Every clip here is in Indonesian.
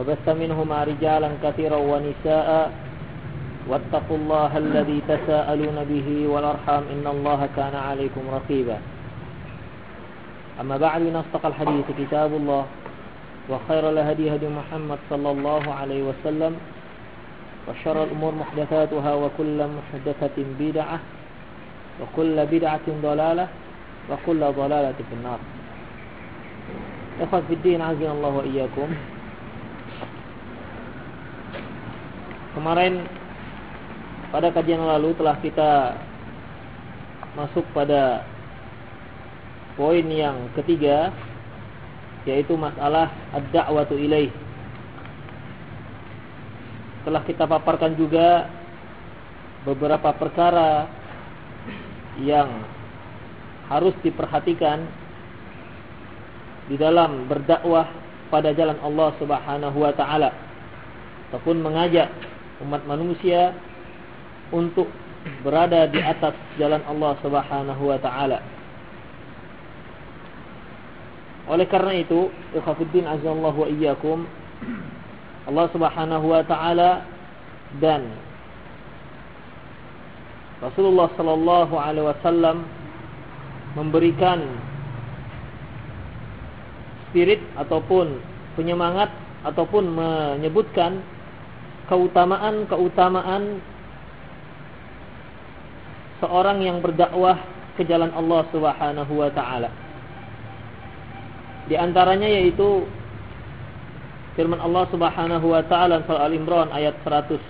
وبث منهما رجالا كثيرا ونساء. واتقوا الله الذي تساءلون به والأرحام. إن الله كان عليكم رقيبا. أما بعد نصدق الحديث كتاب الله وخير الهدي هدي محمد صلى الله عليه وسلم وشر الأمور محدثاتها وكل محدثة بدعة وكل بدعة ضلالة وكل ضلالة في النار. إخوة في الدين عزنا الله وإياكم. Kemarin pada kajian lalu telah kita masuk pada poin yang ketiga yaitu masalah ad-da'watu ilaih. Telah kita paparkan juga beberapa perkara yang harus diperhatikan di dalam berdakwah pada jalan Allah Subhanahu wa taala ataupun mengajak umat manusia untuk berada di atas jalan Allah Subhanahu wa taala. Oleh karena itu, ikhwatiddin azallahu wa iyyakum, Allah Subhanahu wa taala dan Rasulullah sallallahu alaihi wasallam memberikan spirit ataupun penyemangat ataupun menyebutkan keutamaan-keutamaan seorang yang berdakwah ke jalan Allah Subhanahu wa taala. Di antaranya yaitu firman Allah Subhanahu wa taala surah Al-Imran ayat 104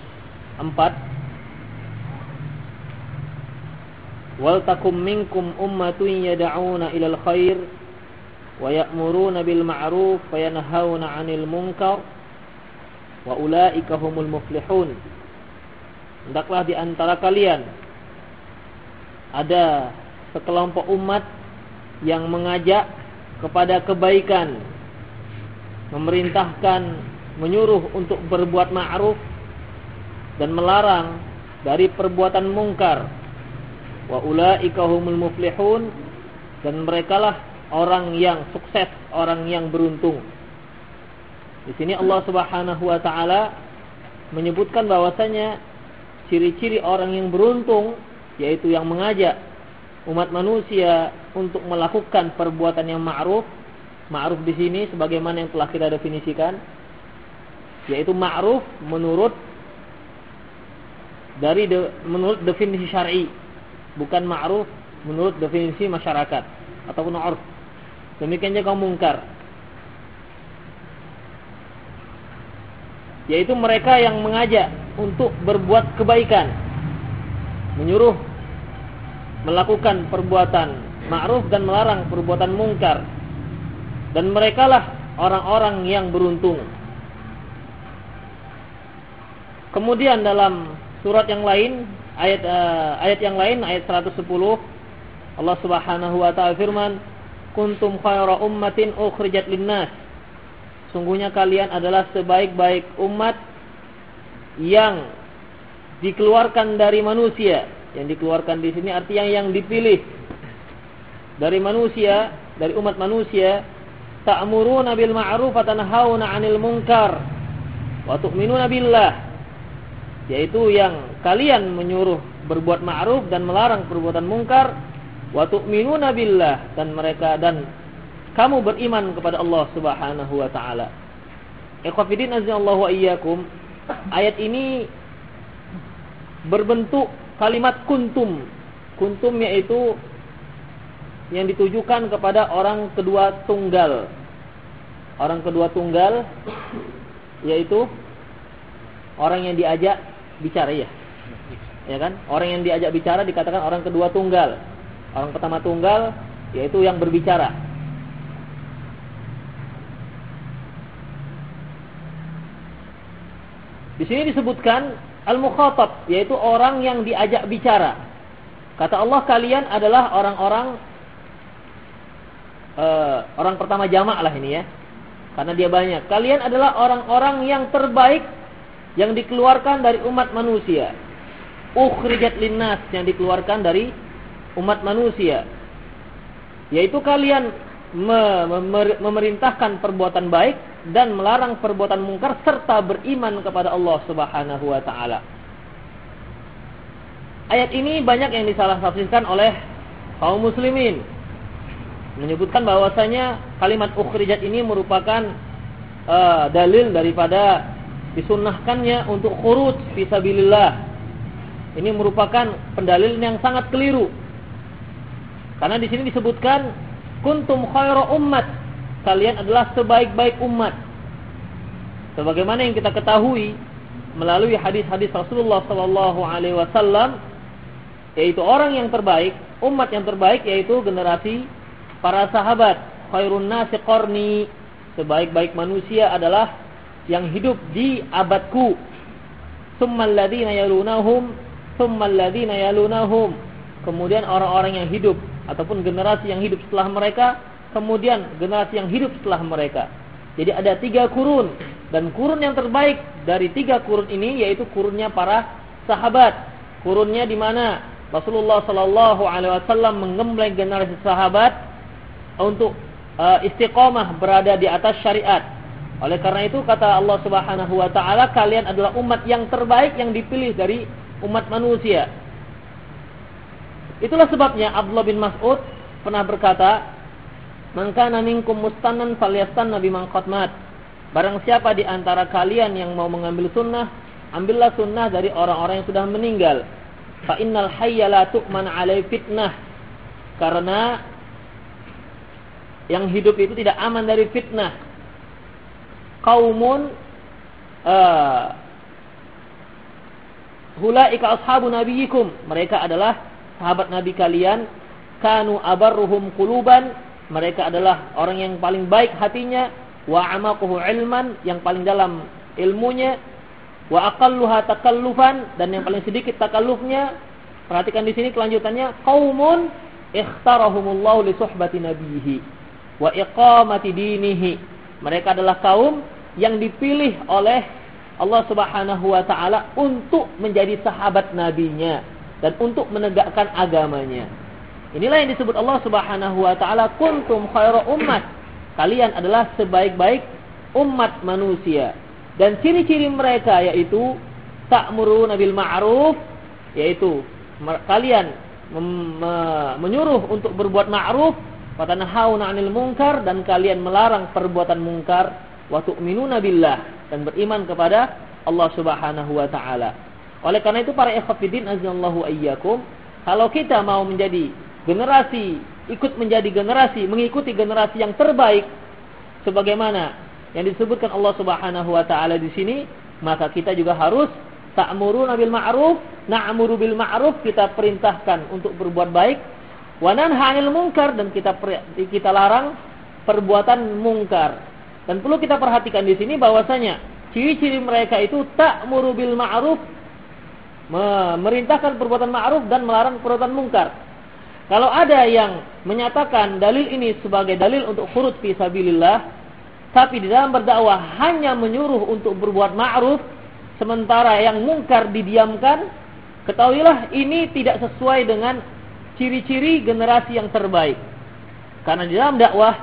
Wal takum minkum ummatun yad'una ilal khair wa ya'muruna bil ma'ruf wa yanhauna 'anil munkar wa ulaika humul muflihun. Hendaklah di antara kalian ada sekelompok umat yang mengajak kepada kebaikan, memerintahkan, menyuruh untuk berbuat ma'ruf dan melarang dari perbuatan mungkar wa ulaika humul muflihun dan merekalah orang yang sukses, orang yang beruntung. Di sini Allah Subhanahu wa taala menyebutkan bahwasanya ciri-ciri orang yang beruntung yaitu yang mengajak umat manusia untuk melakukan perbuatan yang ma'ruf. Ma'ruf di sini sebagaimana yang telah kita definisikan yaitu ma'ruf menurut dari de, menurut definisi syar'i bukan ma'ruf menurut definisi masyarakat ataupun urf. Demikian juga mungkar. Yaitu mereka yang mengajak untuk berbuat kebaikan. Menyuruh melakukan perbuatan ma'ruf dan melarang perbuatan mungkar. Dan merekalah orang-orang yang beruntung. Kemudian dalam surat yang lain ayat uh, ayat yang lain ayat 110 Allah Subhanahu wa taala firman kuntum khayra ummatin ukhrijat linnas sungguhnya kalian adalah sebaik-baik umat yang dikeluarkan dari manusia. Yang dikeluarkan di sini artinya yang dipilih. Dari manusia dari umat manusia ta'muruna bil ma'ruf wa tanhauna 'anil munkar wa tu'minuna billah. Yaitu yang kalian menyuruh berbuat ma'ruf dan melarang perbuatan mungkar wa tu'minuna billah. Dan mereka dan kamu beriman kepada Allah Subhanahu wa taala. Ikhwafidin azza wa iyyakum ayat ini berbentuk kalimat kuntum. Kuntum yaitu yang ditujukan kepada orang kedua tunggal. Orang kedua tunggal yaitu orang yang diajak bicara ya. Ya kan? Orang yang diajak bicara dikatakan orang kedua tunggal. Orang pertama tunggal yaitu yang berbicara. Di sini disebutkan al-mukhatab yaitu orang yang diajak bicara. Kata Allah kalian adalah orang-orang uh, orang pertama jamak lah ini ya. Karena dia banyak. Kalian adalah orang-orang yang terbaik yang dikeluarkan dari umat manusia. Ukhrijat linnas yang dikeluarkan dari umat manusia. Yaitu kalian memerintahkan perbuatan baik dan melarang perbuatan mungkar serta beriman kepada Allah Subhanahu wa taala. Ayat ini banyak yang disalah tafsirkan oleh kaum muslimin menyebutkan bahwasanya kalimat ukhrijat ini merupakan uh, dalil daripada disunnahkannya untuk khurut fisabilillah. Ini merupakan pendalil yang sangat keliru. Karena di sini disebutkan kuntum khairu ummat. Kalian adalah sebaik-baik umat. Sebagaimana yang kita ketahui melalui hadis-hadis Rasulullah sallallahu alaihi wasallam yaitu orang yang terbaik, umat yang terbaik yaitu generasi para sahabat khairun nasi qarni sebaik-baik manusia adalah yang hidup di abadku summal ladzina yalunahum summal ladzina yalunahum kemudian orang-orang yang hidup ataupun generasi yang hidup setelah mereka kemudian generasi yang hidup setelah mereka jadi ada tiga kurun dan kurun yang terbaik dari tiga kurun ini yaitu kurunnya para sahabat kurunnya di mana Rasulullah Shallallahu Alaihi Wasallam menggembleng generasi sahabat untuk uh, istiqomah berada di atas syariat. Oleh karena itu kata Allah Subhanahu wa taala kalian adalah umat yang terbaik yang dipilih dari umat manusia. Itulah sebabnya Abdullah bin Mas'ud pernah berkata, "Man kana minkum mustannan falyastanna biman qadmat." Barang siapa di antara kalian yang mau mengambil sunnah, ambillah sunnah dari orang-orang yang sudah meninggal. Fa innal hayya la tu'man 'alai fitnah. Karena yang hidup itu tidak aman dari fitnah. Kaumun uh, hulaika ashabu nabiyikum. Mereka adalah sahabat nabi kalian. Kanu abarruhum kuluban. Mereka adalah orang yang paling baik hatinya. Wa amaquhu ilman. Yang paling dalam ilmunya. Wa aqalluha takallufan. Dan yang paling sedikit takallufnya. Perhatikan di sini kelanjutannya. Kaumun ikhtarahumullahu li suhbati nabiyihi wa iqamati dinihi. Mereka adalah kaum yang dipilih oleh Allah Subhanahu wa taala untuk menjadi sahabat nabinya dan untuk menegakkan agamanya. Inilah yang disebut Allah Subhanahu wa taala kuntum khairu ummat. Kalian adalah sebaik-baik umat manusia. Dan ciri-ciri mereka yaitu ta'muruna bil ma'ruf yaitu kalian menyuruh untuk berbuat ma'ruf Watanahawna 'anil munkar dan kalian melarang perbuatan mungkar wa tu'minuna billah dan beriman kepada Allah Subhanahu wa taala. Oleh karena itu para ikhwatiddin azallahu ayyakum, kalau kita mau menjadi generasi ikut menjadi generasi mengikuti generasi yang terbaik sebagaimana yang disebutkan Allah Subhanahu wa taala di sini, maka kita juga harus ta'muruna bil ma'ruf, na'muru bil ma'ruf, kita perintahkan untuk berbuat baik Wanan hanil mungkar dan kita kita larang perbuatan mungkar. Dan perlu kita perhatikan di sini bahwasanya ciri-ciri mereka itu tak murubil ma'ruf memerintahkan perbuatan ma'ruf dan melarang perbuatan mungkar. Kalau ada yang menyatakan dalil ini sebagai dalil untuk khurut fi sabilillah, tapi di dalam berdakwah hanya menyuruh untuk berbuat ma'ruf, sementara yang mungkar didiamkan, ketahuilah ini tidak sesuai dengan ciri-ciri generasi yang terbaik. Karena di dalam dakwah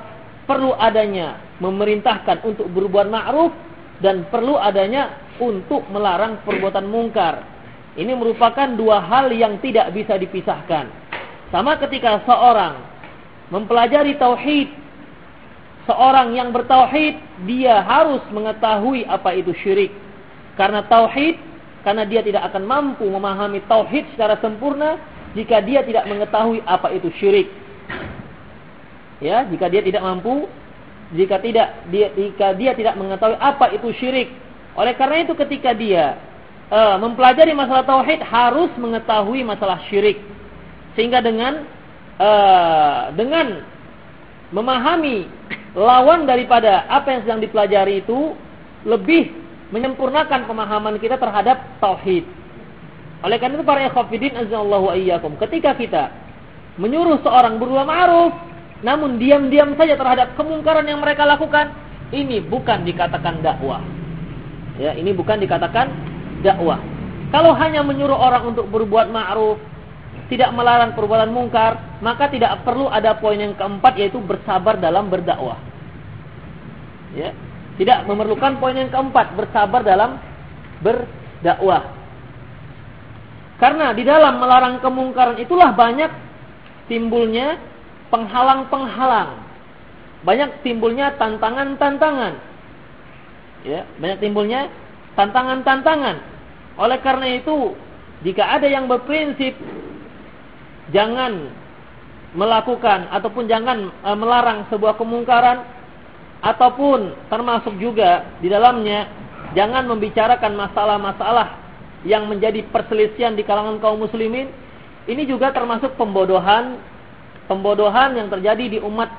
perlu adanya memerintahkan untuk berbuat ma'ruf dan perlu adanya untuk melarang perbuatan mungkar. Ini merupakan dua hal yang tidak bisa dipisahkan. Sama ketika seorang mempelajari tauhid, seorang yang bertauhid dia harus mengetahui apa itu syirik. Karena tauhid, karena dia tidak akan mampu memahami tauhid secara sempurna jika dia tidak mengetahui apa itu syirik. Ya, jika dia tidak mampu, jika tidak dia jika dia tidak mengetahui apa itu syirik. Oleh karena itu ketika dia uh, mempelajari masalah tauhid harus mengetahui masalah syirik. Sehingga dengan uh, dengan memahami lawan daripada apa yang sedang dipelajari itu lebih menyempurnakan pemahaman kita terhadap tauhid. Oleh karena itu para ikhwatiddin azallahu ayyakum ketika kita menyuruh seorang berbuat ma'ruf namun diam-diam saja terhadap kemungkaran yang mereka lakukan, ini bukan dikatakan dakwah. Ya, ini bukan dikatakan dakwah. Kalau hanya menyuruh orang untuk berbuat ma'ruf, tidak melarang perbuatan mungkar, maka tidak perlu ada poin yang keempat yaitu bersabar dalam berdakwah. Ya, tidak memerlukan poin yang keempat, bersabar dalam berdakwah. Karena di dalam melarang kemungkaran itulah banyak timbulnya penghalang-penghalang. Banyak timbulnya tantangan-tantangan. Ya, banyak timbulnya tantangan-tantangan. Oleh karena itu, jika ada yang berprinsip jangan melakukan ataupun jangan e, melarang sebuah kemungkaran ataupun termasuk juga di dalamnya jangan membicarakan masalah-masalah yang menjadi perselisihan di kalangan kaum muslimin ini juga termasuk pembodohan pembodohan yang terjadi di umat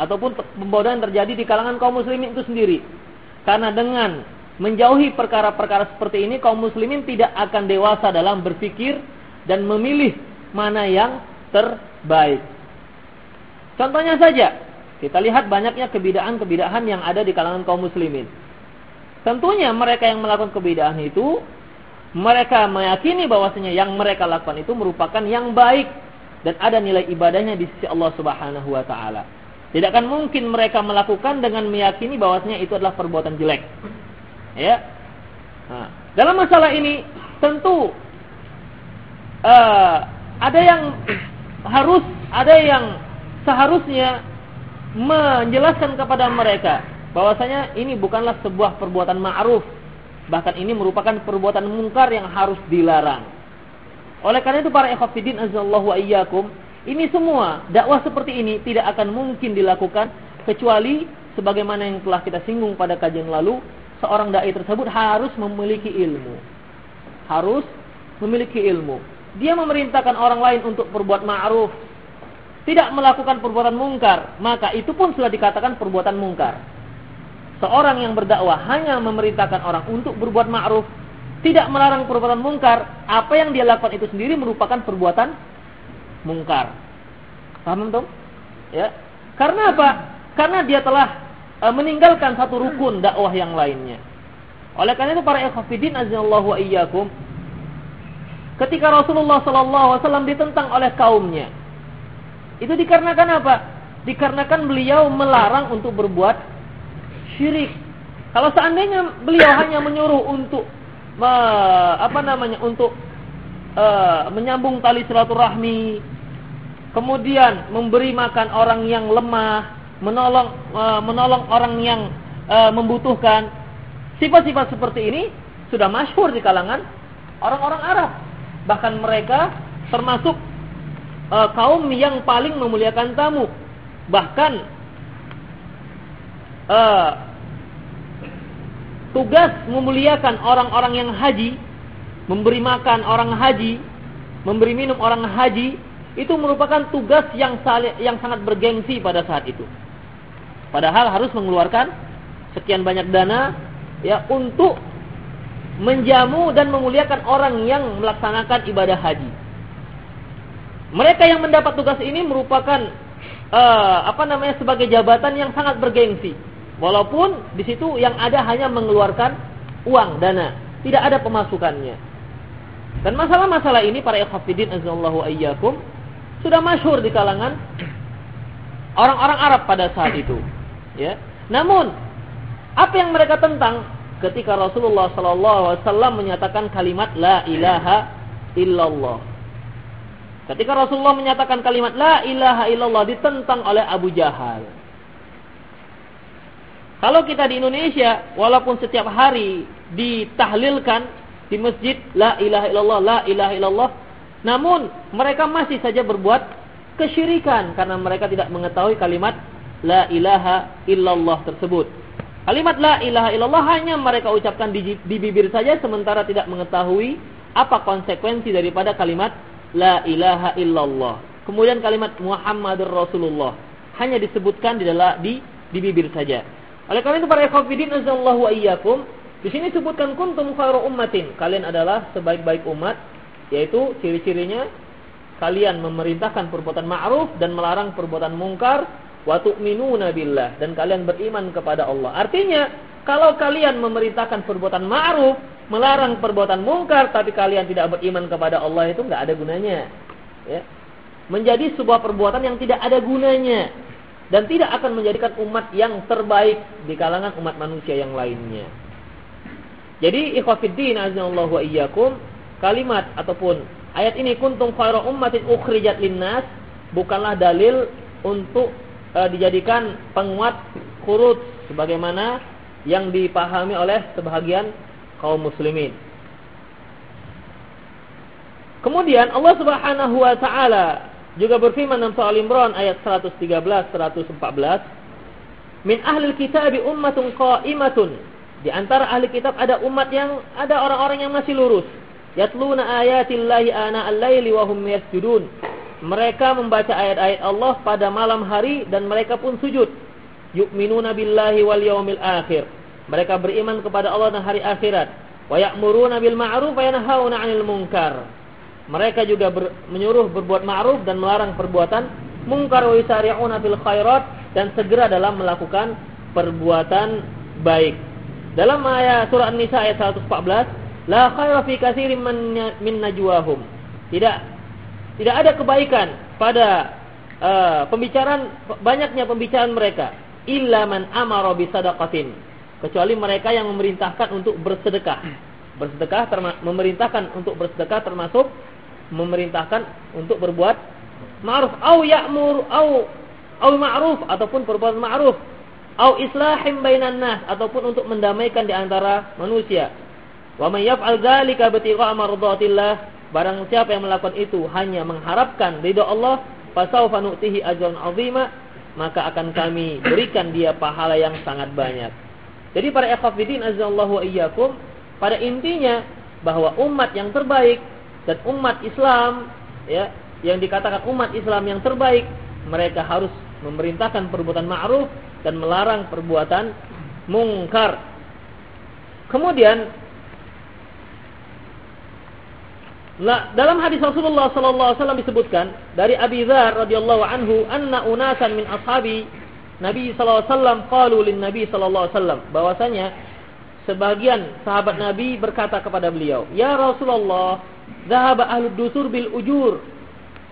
ataupun pembodohan yang terjadi di kalangan kaum muslimin itu sendiri. Karena dengan menjauhi perkara-perkara seperti ini kaum muslimin tidak akan dewasa dalam berpikir dan memilih mana yang terbaik. Contohnya saja, kita lihat banyaknya kebidaan-kebidaan yang ada di kalangan kaum muslimin. Tentunya mereka yang melakukan kebidaan itu mereka meyakini bahwasanya yang mereka lakukan itu merupakan yang baik dan ada nilai ibadahnya di sisi Allah Subhanahu wa taala. Tidak akan mungkin mereka melakukan dengan meyakini bahwasanya itu adalah perbuatan jelek. Ya. Nah, dalam masalah ini tentu uh, ada yang harus ada yang seharusnya menjelaskan kepada mereka bahwasanya ini bukanlah sebuah perbuatan ma'ruf. Bahkan ini merupakan perbuatan mungkar yang harus dilarang. Oleh karena itu para ikhwatiddin azallahu ayyakum, ini semua dakwah seperti ini tidak akan mungkin dilakukan kecuali sebagaimana yang telah kita singgung pada kajian lalu, seorang dai tersebut harus memiliki ilmu. Harus memiliki ilmu. Dia memerintahkan orang lain untuk berbuat ma'ruf, tidak melakukan perbuatan mungkar, maka itu pun sudah dikatakan perbuatan mungkar. Seorang yang berdakwah hanya memerintahkan orang untuk berbuat ma'ruf, tidak melarang perbuatan mungkar, apa yang dia lakukan itu sendiri merupakan perbuatan mungkar. Paham tuh? Ya. Karena apa? Karena dia telah e, meninggalkan satu rukun dakwah yang lainnya. Oleh karena itu para ikhwatiddin azallahu wa iyyakum ketika Rasulullah sallallahu wasallam ditentang oleh kaumnya. Itu dikarenakan apa? Dikarenakan beliau melarang untuk berbuat syirik. Kalau seandainya beliau hanya menyuruh untuk me, apa namanya untuk uh, menyambung tali silaturahmi, kemudian memberi makan orang yang lemah, menolong uh, menolong orang yang uh, membutuhkan. Sifat-sifat seperti ini sudah masyhur di kalangan orang-orang Arab. Bahkan mereka termasuk uh, kaum yang paling memuliakan tamu. Bahkan tugas memuliakan orang-orang yang haji, memberi makan orang haji, memberi minum orang haji, itu merupakan tugas yang yang sangat bergengsi pada saat itu. Padahal harus mengeluarkan sekian banyak dana ya untuk menjamu dan memuliakan orang yang melaksanakan ibadah haji. Mereka yang mendapat tugas ini merupakan uh, apa namanya sebagai jabatan yang sangat bergengsi. Walaupun di situ yang ada hanya mengeluarkan uang dana, tidak ada pemasukannya. Dan masalah-masalah ini para ikhwatiddin azallahu ayyakum sudah masyhur di kalangan orang-orang Arab pada saat itu, ya. Namun apa yang mereka tentang ketika Rasulullah wasallam menyatakan kalimat la ilaha illallah. Ketika Rasulullah menyatakan kalimat la ilaha illallah ditentang oleh Abu Jahal. Kalau kita di Indonesia, walaupun setiap hari ditahlilkan di masjid la ilaha illallah la ilaha illallah namun mereka masih saja berbuat kesyirikan karena mereka tidak mengetahui kalimat la ilaha illallah tersebut. Kalimat la ilaha illallah hanya mereka ucapkan di, di bibir saja sementara tidak mengetahui apa konsekuensi daripada kalimat la ilaha illallah. Kemudian kalimat Muhammadur Rasulullah hanya disebutkan di dalam di di bibir saja. Oleh karena itu para ikhwatiddin azallahu wa iyyakum di sini sebutkan kuntum khairu ummatin. Kalian adalah sebaik-baik umat, yaitu ciri-cirinya kalian memerintahkan perbuatan ma'ruf dan melarang perbuatan mungkar dan kalian beriman kepada Allah. Artinya, kalau kalian memerintahkan perbuatan ma'ruf, melarang perbuatan mungkar tapi kalian tidak beriman kepada Allah itu nggak ada gunanya. Ya. Menjadi sebuah perbuatan yang tidak ada gunanya dan tidak akan menjadikan umat yang terbaik di kalangan umat manusia yang lainnya. Jadi ikhwafiddin azallahu wa iyyakum kalimat ataupun ayat ini kuntum khairu ummatin ukhrijat linnas bukanlah dalil untuk e, dijadikan penguat kurut sebagaimana yang dipahami oleh sebahagian kaum muslimin. Kemudian Allah Subhanahu wa taala juga berfirman dalam surah Al-Imran ayat 113 114 Min ahli kitab ummatun qa'imatun di antara ahli kitab ada umat yang ada orang-orang yang masih lurus. Yatluna ayatillahi ana al-laili wa hum yasjudun. Mereka membaca ayat-ayat Allah pada malam hari dan mereka pun sujud. Yu'minuna billahi wal yaumil akhir. Mereka beriman kepada Allah dan hari akhirat. Wa ya'muruna bil ma'ruf wa yanhauna 'anil munkar. Mereka juga ber, menyuruh berbuat ma'ruf dan melarang perbuatan mungkar wa yusari'una fil khairat dan segera dalam melakukan perbuatan baik. Dalam ayat surah An-Nisa ayat 114, la khaira fi katsirin min najwahum. Tidak tidak ada kebaikan pada uh, pembicaraan banyaknya pembicaraan mereka illa man amara kecuali mereka yang memerintahkan untuk bersedekah. Bersedekah memerintahkan untuk bersedekah termasuk memerintahkan untuk berbuat ma'ruf au ya'mur au au ma'ruf ataupun perbuatan ma'ruf au islahim bainan nas ataupun untuk mendamaikan di antara manusia. Wa may yaf'al dzalika bitigha mardatillah, barang siapa yang melakukan itu hanya mengharapkan ridha Allah, fasaufa nu'tihi ajran 'azima, maka akan kami berikan dia pahala yang sangat banyak. Jadi para ikhwatiddin azallahu wa iyyakum, pada intinya bahwa umat yang terbaik dan umat Islam ya, yang dikatakan umat Islam yang terbaik, mereka harus memerintahkan perbuatan ma'ruf dan melarang perbuatan mungkar. Kemudian Nah, dalam hadis Rasulullah sallallahu alaihi wasallam disebutkan dari Abi Dzar radhiyallahu anhu anna unasan min ashabi Nabi sallallahu alaihi wasallam qalu lin Nabi sallallahu alaihi wasallam bahwasanya sebagian sahabat Nabi berkata kepada beliau, "Ya Rasulullah, zahaba ahlud dusur bil ujur."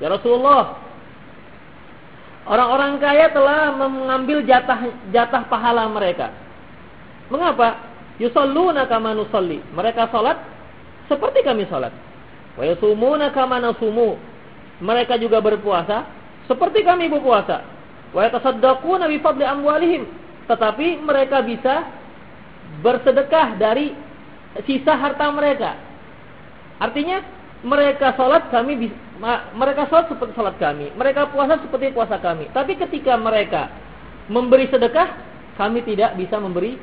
Ya Rasulullah, Orang-orang kaya telah mengambil jatah jatah pahala mereka. Mengapa? Yusalluna kama nusalli. Mereka salat seperti kami salat. Wa yasumuna kama nasumu. Mereka juga berpuasa seperti kami berpuasa. Wa yatasaddaquna bi fadli amwalihim. Tetapi mereka bisa bersedekah dari sisa harta mereka. Artinya mereka salat kami mereka sholat seperti sholat kami, mereka puasa seperti puasa kami. Tapi ketika mereka memberi sedekah, kami tidak bisa memberi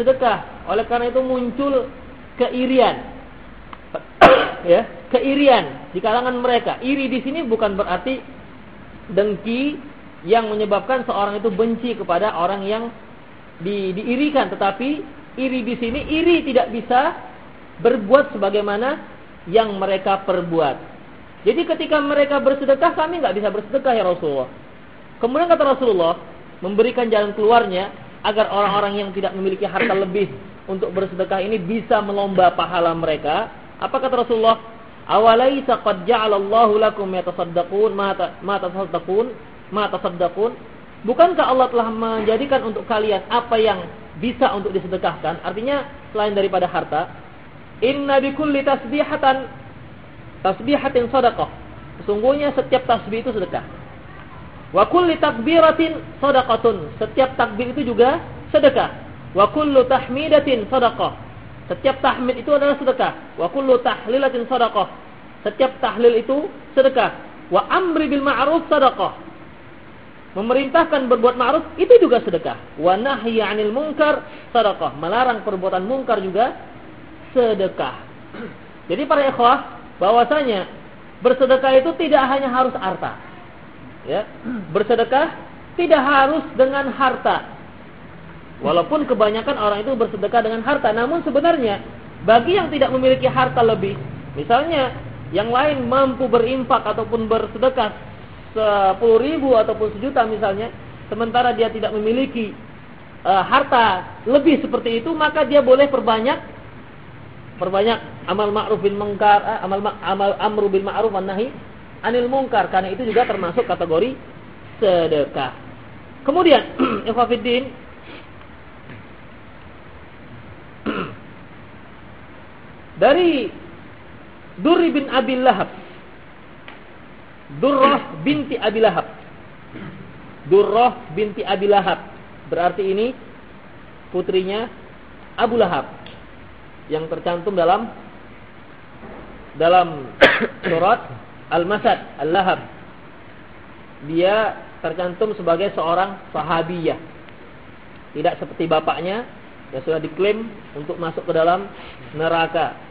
sedekah. Oleh karena itu muncul keirian, ya, keirian di kalangan mereka. Iri di sini bukan berarti dengki yang menyebabkan seorang itu benci kepada orang yang di, diirikan, tetapi iri di sini iri tidak bisa berbuat sebagaimana yang mereka perbuat. Jadi ketika mereka bersedekah, kami nggak bisa bersedekah ya Rasulullah. Kemudian kata Rasulullah, memberikan jalan keluarnya agar orang-orang yang tidak memiliki harta lebih untuk bersedekah ini bisa melomba pahala mereka. Apa kata Rasulullah? Awalaisa qad ja'alallahu lakum yatasaddaqun ma tasaddaqun ma tasaddaqun Bukankah Allah telah menjadikan untuk kalian apa yang bisa untuk disedekahkan? Artinya selain daripada harta, inna bikulli tasbihatan tasbihatin sadaqah. Sesungguhnya setiap tasbih itu sedekah. Wa kulli takbiratin sadaqatun. Setiap takbir itu juga sedekah. Wa kullu tahmidatin sadaqah. Setiap tahmid itu adalah sedekah. Wa kullu tahlilatin sadaqah. Setiap tahlil itu sedekah. Wa amri bil ma'ruf sadaqah. Memerintahkan berbuat ma'ruf itu juga sedekah. Wa nahyi 'anil munkar sedekah. Melarang perbuatan munkar juga sedekah. Jadi para ikhwah, bahwasanya bersedekah itu tidak hanya harus harta. Ya. Bersedekah tidak harus dengan harta. Walaupun kebanyakan orang itu bersedekah dengan harta, namun sebenarnya bagi yang tidak memiliki harta lebih, misalnya yang lain mampu berimpak ataupun bersedekah sepuluh ribu ataupun sejuta misalnya, sementara dia tidak memiliki uh, harta lebih seperti itu, maka dia boleh perbanyak perbanyak amal ma'ruf bin munkar, uh, amal amal amru bil ma'ruf wan nahi anil munkar karena itu juga termasuk kategori sedekah. Kemudian, ikhwatiddin dari Durri bin Abi Lahab. Durrah binti Abi Lahab. Durrah binti Abi Lahab. Berarti ini putrinya Abu Lahab yang tercantum dalam dalam surat Al-Masad Al-Lahab. Dia tercantum sebagai seorang sahabiyah. Tidak seperti bapaknya yang sudah diklaim untuk masuk ke dalam neraka.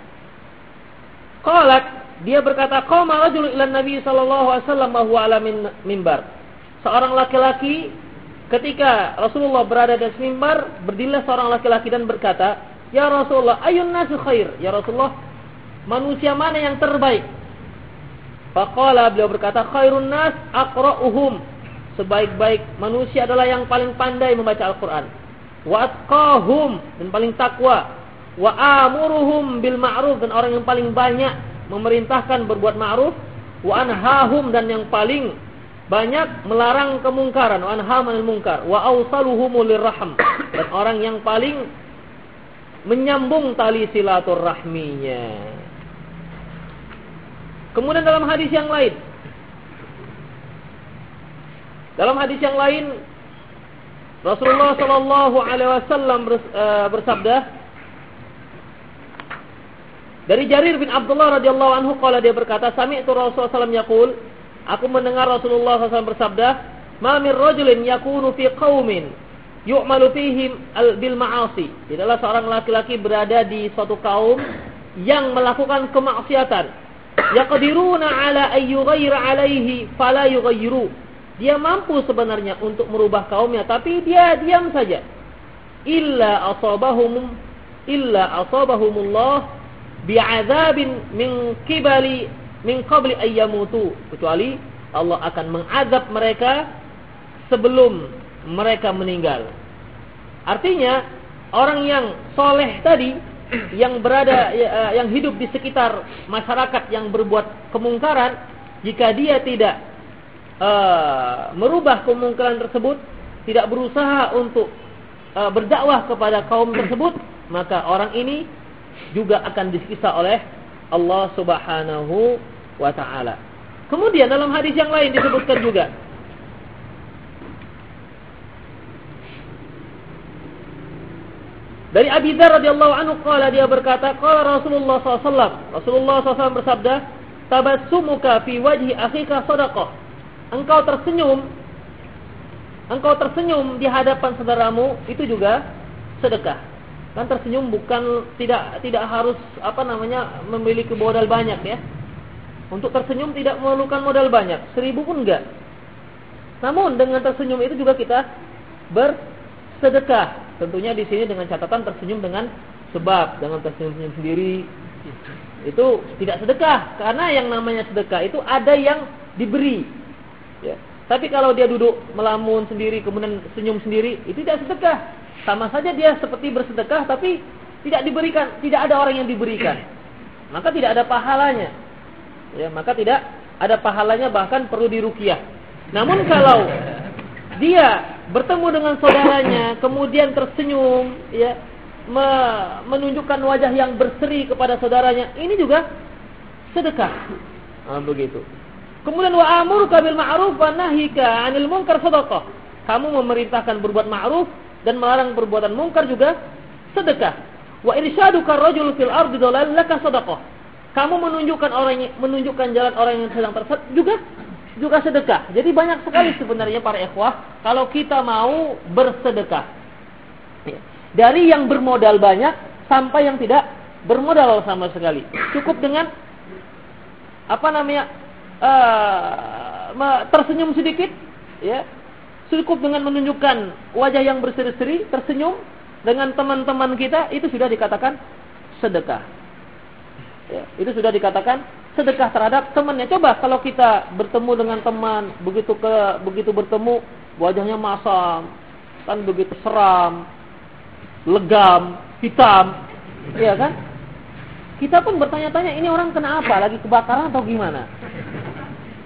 Qalat dia berkata, "Qama rajulun ila Nabi sallallahu alaihi wasallam wa ala mimbar." Seorang laki-laki ketika Rasulullah berada di mimbar, berdirilah seorang laki-laki dan berkata, "Ya Rasulullah, ayun nasu khair?" Ya Rasulullah, manusia mana yang terbaik? Faqala beliau berkata, "Khairun nas aqra'uhum." Sebaik-baik manusia adalah yang paling pandai membaca Al-Qur'an. Wa atqahum dan paling takwa wa amuruhum bil ma'ruf dan orang yang paling banyak memerintahkan berbuat ma'ruf. Wa anhahum dan yang paling banyak melarang kemungkaran. Wa anhahum anil munkar. Wa awsaluhum lirraham dan orang yang paling menyambung tali silaturahminya. Kemudian dalam hadis yang lain dalam hadis yang lain Rasulullah sallallahu alaihi wasallam eh, bersabda dari Jarir bin Abdullah radhiyallahu anhu qala dia berkata, sami'tu Rasulullah sallallahu yaqul, aku mendengar Rasulullah SAW bersabda, "Ma min rajulin yakunu fi qaumin yu'malu fihim bil ma'asi." Tidaklah seorang laki-laki berada di suatu kaum yang melakukan kemaksiatan. Yaqdiruna ala ayyughayyira alaihi fala yughayyiru. Dia mampu sebenarnya untuk merubah kaumnya, tapi dia diam saja. Illa asabahum illa asabahumullah bi'adzabin min kibali min qabli ayyamutu kecuali Allah akan mengazab mereka sebelum mereka meninggal. Artinya orang yang soleh tadi yang berada ya, eh, yang hidup di sekitar masyarakat yang berbuat kemungkaran jika dia tidak uh, merubah kemungkaran tersebut tidak berusaha untuk uh, berdakwah kepada kaum tersebut maka orang ini juga akan disiksa oleh Allah Subhanahu wa taala. Kemudian dalam hadis yang lain disebutkan juga. Dari Abi Dzar radhiyallahu anhu qala dia berkata qala Rasulullah SAW Rasulullah SAW bersabda tabassumuka fi wajhi akhika sadaqah. Engkau tersenyum engkau tersenyum di hadapan saudaramu itu juga sedekah Kan tersenyum bukan tidak tidak harus apa namanya memiliki modal banyak ya. Untuk tersenyum tidak memerlukan modal banyak, seribu pun enggak. Namun dengan tersenyum itu juga kita bersedekah. Tentunya di sini dengan catatan tersenyum dengan sebab, dengan tersenyum sendiri itu tidak sedekah karena yang namanya sedekah itu ada yang diberi. Ya. Tapi kalau dia duduk melamun sendiri kemudian senyum sendiri itu tidak sedekah. Sama saja dia seperti bersedekah tapi tidak diberikan, tidak ada orang yang diberikan. Maka tidak ada pahalanya. Ya, maka tidak ada pahalanya bahkan perlu diruqyah. Namun kalau dia bertemu dengan saudaranya kemudian tersenyum ya me menunjukkan wajah yang berseri kepada saudaranya ini juga sedekah nah, begitu kemudian wa amur bil ma'ruf wa nahyika 'anil munkar sedekah kamu memerintahkan berbuat ma'ruf dan melarang perbuatan mungkar juga sedekah. Wa irsyaduka rajul fil ardi dhalal laka sadaqah. Kamu menunjukkan orang menunjukkan jalan orang yang sedang tersesat juga juga sedekah. Jadi banyak sekali sebenarnya para ikhwah kalau kita mau bersedekah. Ya. Dari yang bermodal banyak sampai yang tidak bermodal sama sekali. Cukup dengan apa namanya? Uh, tersenyum sedikit ya. Cukup dengan menunjukkan wajah yang berseri-seri, tersenyum dengan teman-teman kita itu sudah dikatakan sedekah. Ya, itu sudah dikatakan sedekah terhadap temannya. Coba kalau kita bertemu dengan teman, begitu ke begitu bertemu wajahnya masam, kan begitu seram, legam, hitam, ya kan? Kita pun bertanya-tanya ini orang kena apa? Lagi kebakaran atau gimana?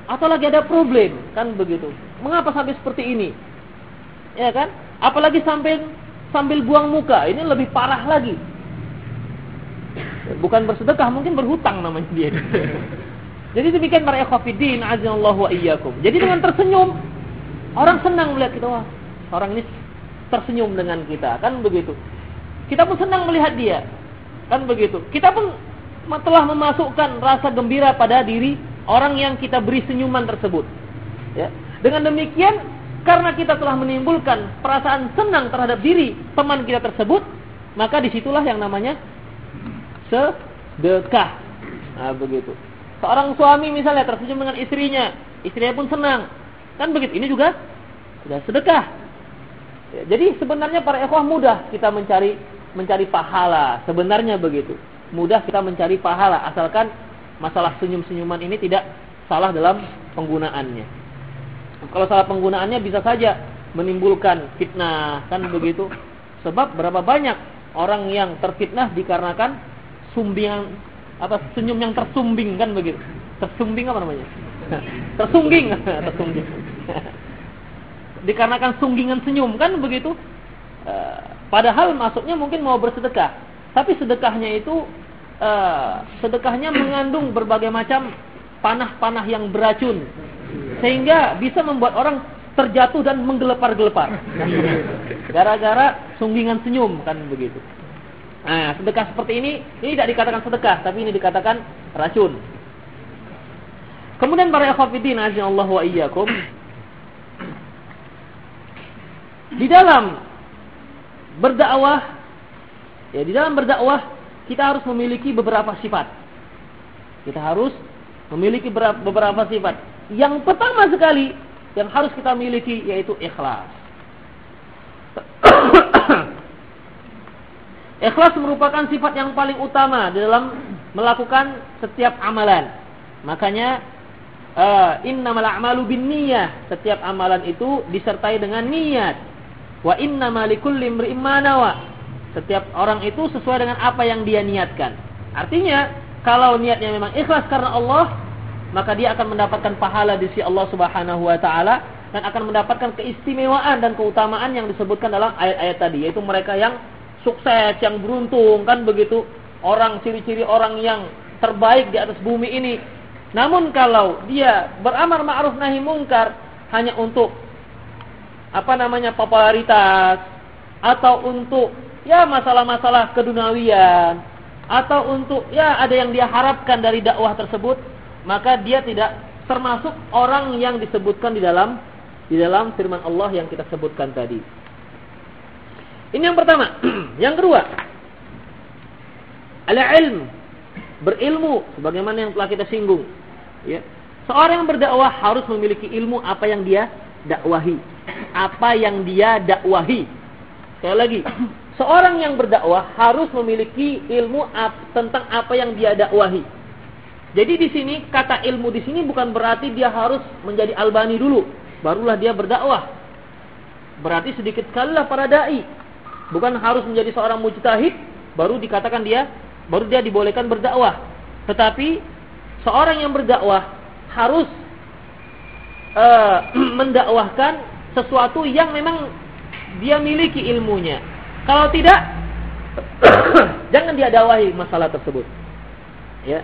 Atau lagi ada problem, kan begitu. Mengapa sampai seperti ini? Ya kan? Apalagi sampai sambil buang muka. Ini lebih parah lagi. Bukan bersedekah, mungkin berhutang namanya dia. Jadi demikian para ikhwafidin azallahu wa iyyakum. Jadi dengan tersenyum orang senang melihat kita wah, orang ini tersenyum dengan kita, kan begitu. Kita pun senang melihat dia. Kan begitu. Kita pun telah memasukkan rasa gembira pada diri orang yang kita beri senyuman tersebut. Ya. Dengan demikian karena kita telah menimbulkan perasaan senang terhadap diri teman kita tersebut, maka di situlah yang namanya sedekah. Nah, begitu. Seorang suami misalnya tersenyum dengan istrinya, istrinya pun senang. Kan begitu. Ini juga sudah sedekah. Ya, jadi sebenarnya para ikhwah mudah kita mencari mencari pahala. Sebenarnya begitu. Mudah kita mencari pahala asalkan masalah senyum-senyuman ini tidak salah dalam penggunaannya. Kalau salah penggunaannya bisa saja menimbulkan fitnah, kan begitu. Sebab berapa banyak orang yang terfitnah dikarenakan sumbingan apa senyum yang tersumbing kan begitu. Tersumbing apa namanya? tersungging, tersungging. dikarenakan sunggingan senyum kan begitu. Eh, padahal masuknya mungkin mau bersedekah, tapi sedekahnya itu uh, sedekahnya mengandung berbagai macam panah-panah yang beracun sehingga bisa membuat orang terjatuh dan menggelepar-gelepar. Gara-gara sunggingan senyum kan begitu. Nah, sedekah seperti ini ini tidak dikatakan sedekah, tapi ini dikatakan racun. Kemudian para ikhwatiddin Allah wa iyyakum di dalam berdakwah ya di dalam berdakwah kita harus memiliki beberapa sifat. Kita harus memiliki beberapa sifat. Yang pertama sekali yang harus kita miliki yaitu ikhlas. ikhlas merupakan sifat yang paling utama dalam melakukan setiap amalan. Makanya uh, innamal a'malu binniyah. Setiap amalan itu disertai dengan niat. Wa innamal likulli imri'in Setiap orang itu sesuai dengan apa yang dia niatkan. Artinya, kalau niatnya memang ikhlas karena Allah, maka dia akan mendapatkan pahala di sisi Allah Subhanahu wa taala dan akan mendapatkan keistimewaan dan keutamaan yang disebutkan dalam ayat-ayat tadi yaitu mereka yang sukses, yang beruntung kan begitu orang ciri-ciri orang yang terbaik di atas bumi ini. Namun kalau dia beramar ma'ruf nahi mungkar hanya untuk apa namanya popularitas atau untuk ya masalah-masalah keduniawian atau untuk ya ada yang dia harapkan dari dakwah tersebut maka dia tidak termasuk orang yang disebutkan di dalam di dalam firman Allah yang kita sebutkan tadi. Ini yang pertama. yang kedua, al-ilm, berilmu sebagaimana yang telah kita singgung. Ya. Seorang yang berdakwah harus memiliki ilmu apa yang dia dakwahi. Apa yang dia dakwahi. Sekali lagi, seorang yang berdakwah harus memiliki ilmu tentang apa yang dia dakwahi. Jadi di sini kata ilmu di sini bukan berarti dia harus menjadi albani dulu, barulah dia berdakwah. Berarti sedikit sekali lah para dai. Bukan harus menjadi seorang mujtahid baru dikatakan dia baru dia dibolehkan berdakwah. Tetapi seorang yang berdakwah harus uh, mendakwahkan sesuatu yang memang dia miliki ilmunya. Kalau tidak jangan dia dakwahi masalah tersebut. Ya.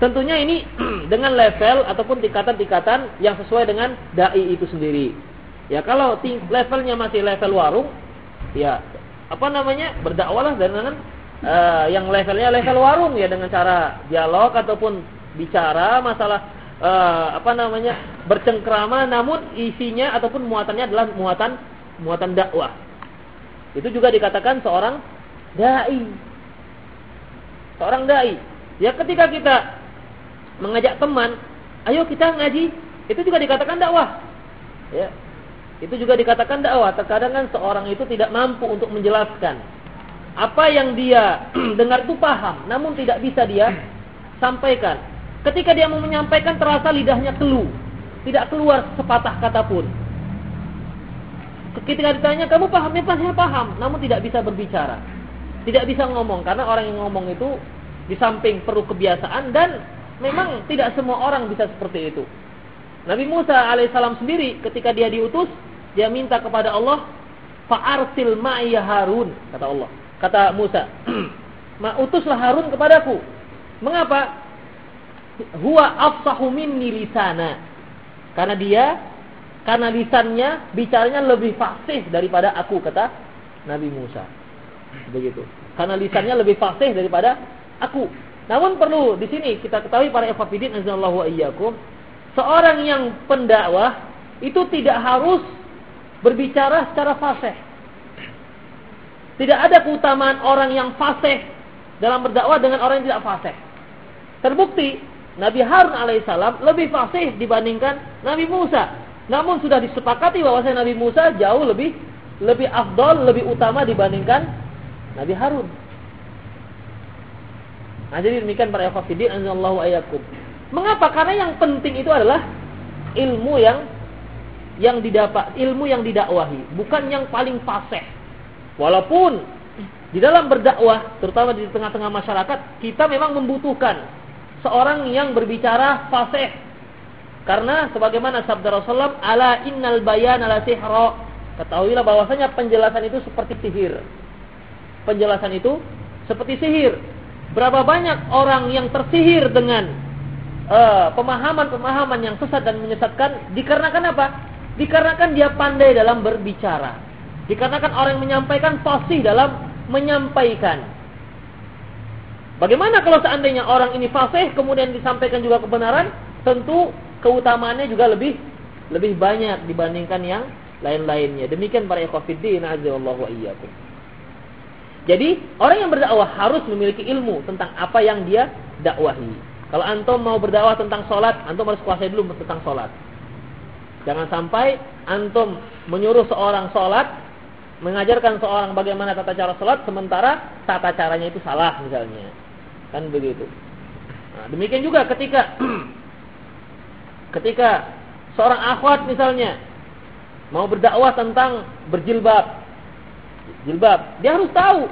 Tentunya ini dengan level ataupun tingkatan-tingkatan yang sesuai dengan dai itu sendiri. Ya kalau levelnya masih level warung, ya apa namanya berdakwalah dengan uh, yang levelnya level warung ya dengan cara dialog ataupun bicara masalah uh, apa namanya bercengkrama namun isinya ataupun muatannya adalah muatan muatan dakwah. Itu juga dikatakan seorang dai. Seorang dai. Ya ketika kita mengajak teman, ayo kita ngaji, itu juga dikatakan dakwah. Ya. Itu juga dikatakan dakwah. Terkadang kan seorang itu tidak mampu untuk menjelaskan apa yang dia dengar itu paham, namun tidak bisa dia sampaikan. Ketika dia mau menyampaikan terasa lidahnya keluh, tidak keluar sepatah kata pun. Ketika ditanya kamu paham, ya saya paham, namun tidak bisa berbicara, tidak bisa ngomong karena orang yang ngomong itu di samping perlu kebiasaan dan memang tidak semua orang bisa seperti itu. Nabi Musa alaihissalam sendiri ketika dia diutus, dia minta kepada Allah, "Fa'arsil ma'ya Harun," kata Allah. Kata Musa, "Ma utuslah Harun kepadaku." Mengapa? Huwa afsahu minni. Karena dia karena lisannya bicaranya lebih fasih daripada aku kata Nabi Musa. Begitu. Karena lisannya lebih fasih daripada aku. Namun perlu di sini kita ketahui para ikhwatiddin azallahu wa iyyakum, seorang yang pendakwah itu tidak harus berbicara secara fasih. Tidak ada keutamaan orang yang fasih dalam berdakwah dengan orang yang tidak fasih. Terbukti Nabi Harun alaihissalam lebih fasih dibandingkan Nabi Musa. Namun sudah disepakati bahwa Nabi Musa jauh lebih lebih afdol, lebih utama dibandingkan Nabi Harun. Nah, jadi demikian para ikhwatiddin anzalallahu ayyakum. Mengapa? Karena yang penting itu adalah ilmu yang yang didapat, ilmu yang didakwahi, bukan yang paling fasih. Walaupun di dalam berdakwah, terutama di tengah-tengah masyarakat, kita memang membutuhkan seorang yang berbicara fasih. Karena sebagaimana sabda Rasulullah, "Ala innal bayan ala sihra." Ketahuilah bahwasanya penjelasan itu seperti sihir. Penjelasan itu seperti sihir. Berapa banyak orang yang tersihir dengan eh, pemahaman-pemahaman uh, yang sesat dan menyesatkan dikarenakan apa? Dikarenakan dia pandai dalam berbicara. Dikarenakan orang yang menyampaikan fasih dalam menyampaikan. Bagaimana kalau seandainya orang ini fasih kemudian disampaikan juga kebenaran? Tentu keutamaannya juga lebih lebih banyak dibandingkan yang lain-lainnya. Demikian para ikhwatiddin azza wa iyyakum. Jadi orang yang berdakwah harus memiliki ilmu tentang apa yang dia dakwahi. Kalau antum mau berdakwah tentang sholat, antum harus kuasai dulu tentang sholat. Jangan sampai antum menyuruh seorang sholat, mengajarkan seorang bagaimana tata cara sholat, sementara tata caranya itu salah misalnya. Kan begitu. Nah, demikian juga ketika ketika seorang akhwat misalnya mau berdakwah tentang berjilbab, jilbab. Dia harus tahu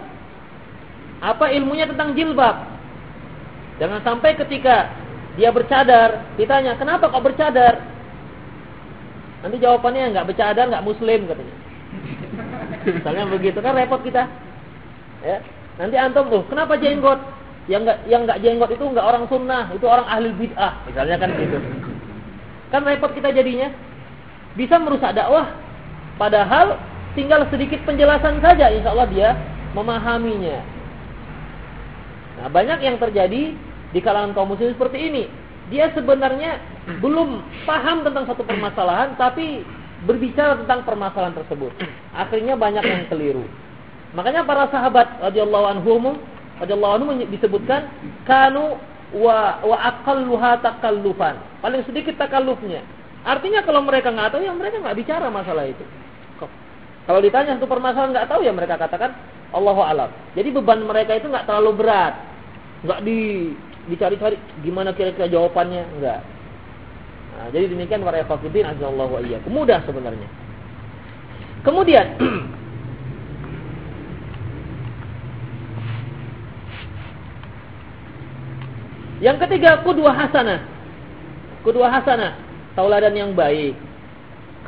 apa ilmunya tentang jilbab. Jangan sampai ketika dia bercadar, ditanya, "Kenapa kok bercadar?" Nanti jawabannya nggak bercadar, nggak muslim katanya. Misalnya begitu kan repot kita. Ya. Nanti antum tuh, kenapa jenggot? Yang nggak yang nggak jenggot itu nggak orang sunnah, itu orang ahli bid'ah. Misalnya kan gitu. Kan repot kita jadinya. Bisa merusak dakwah. Padahal tinggal sedikit penjelasan saja insya Allah dia memahaminya. Nah, banyak yang terjadi di kalangan kaum muslim seperti ini. Dia sebenarnya belum paham tentang satu permasalahan tapi berbicara tentang permasalahan tersebut. Akhirnya banyak yang keliru. Makanya para sahabat radhiyallahu anhum radhiyallahu anhum disebutkan kanu wa wa aqalluha takallufan. Paling sedikit takallufnya. Artinya kalau mereka nggak tahu ya mereka nggak bicara masalah itu. Kalau ditanya satu permasalahan nggak tahu ya mereka katakan Allahu alam. Jadi beban mereka itu nggak terlalu berat, nggak di dicari-cari gimana kira-kira jawabannya, enggak. Nah, jadi demikian para ikhwatiddin azallahu iyyakum. Mudah sebenarnya. Kemudian Yang ketiga, kedua hasanah. Kedua hasanah, tauladan yang baik.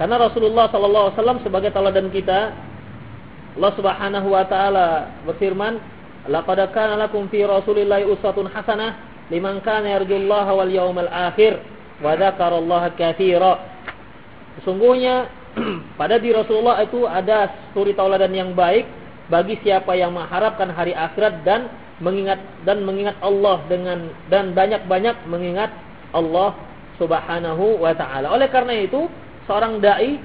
Karena Rasulullah sallallahu alaihi wasallam sebagai teladan kita Allah Subhanahu wa taala berfirman, "Laqad kana lakum fi Rasulillahi uswatun hasanah liman kana yarjullaha wal yawmal akhir wa dzakarallaha katsira." Sesungguhnya pada di Rasulullah itu ada suri tauladan yang baik bagi siapa yang mengharapkan hari akhirat dan mengingat dan mengingat Allah dengan dan banyak-banyak mengingat Allah Subhanahu wa taala. Oleh karena itu, seorang dai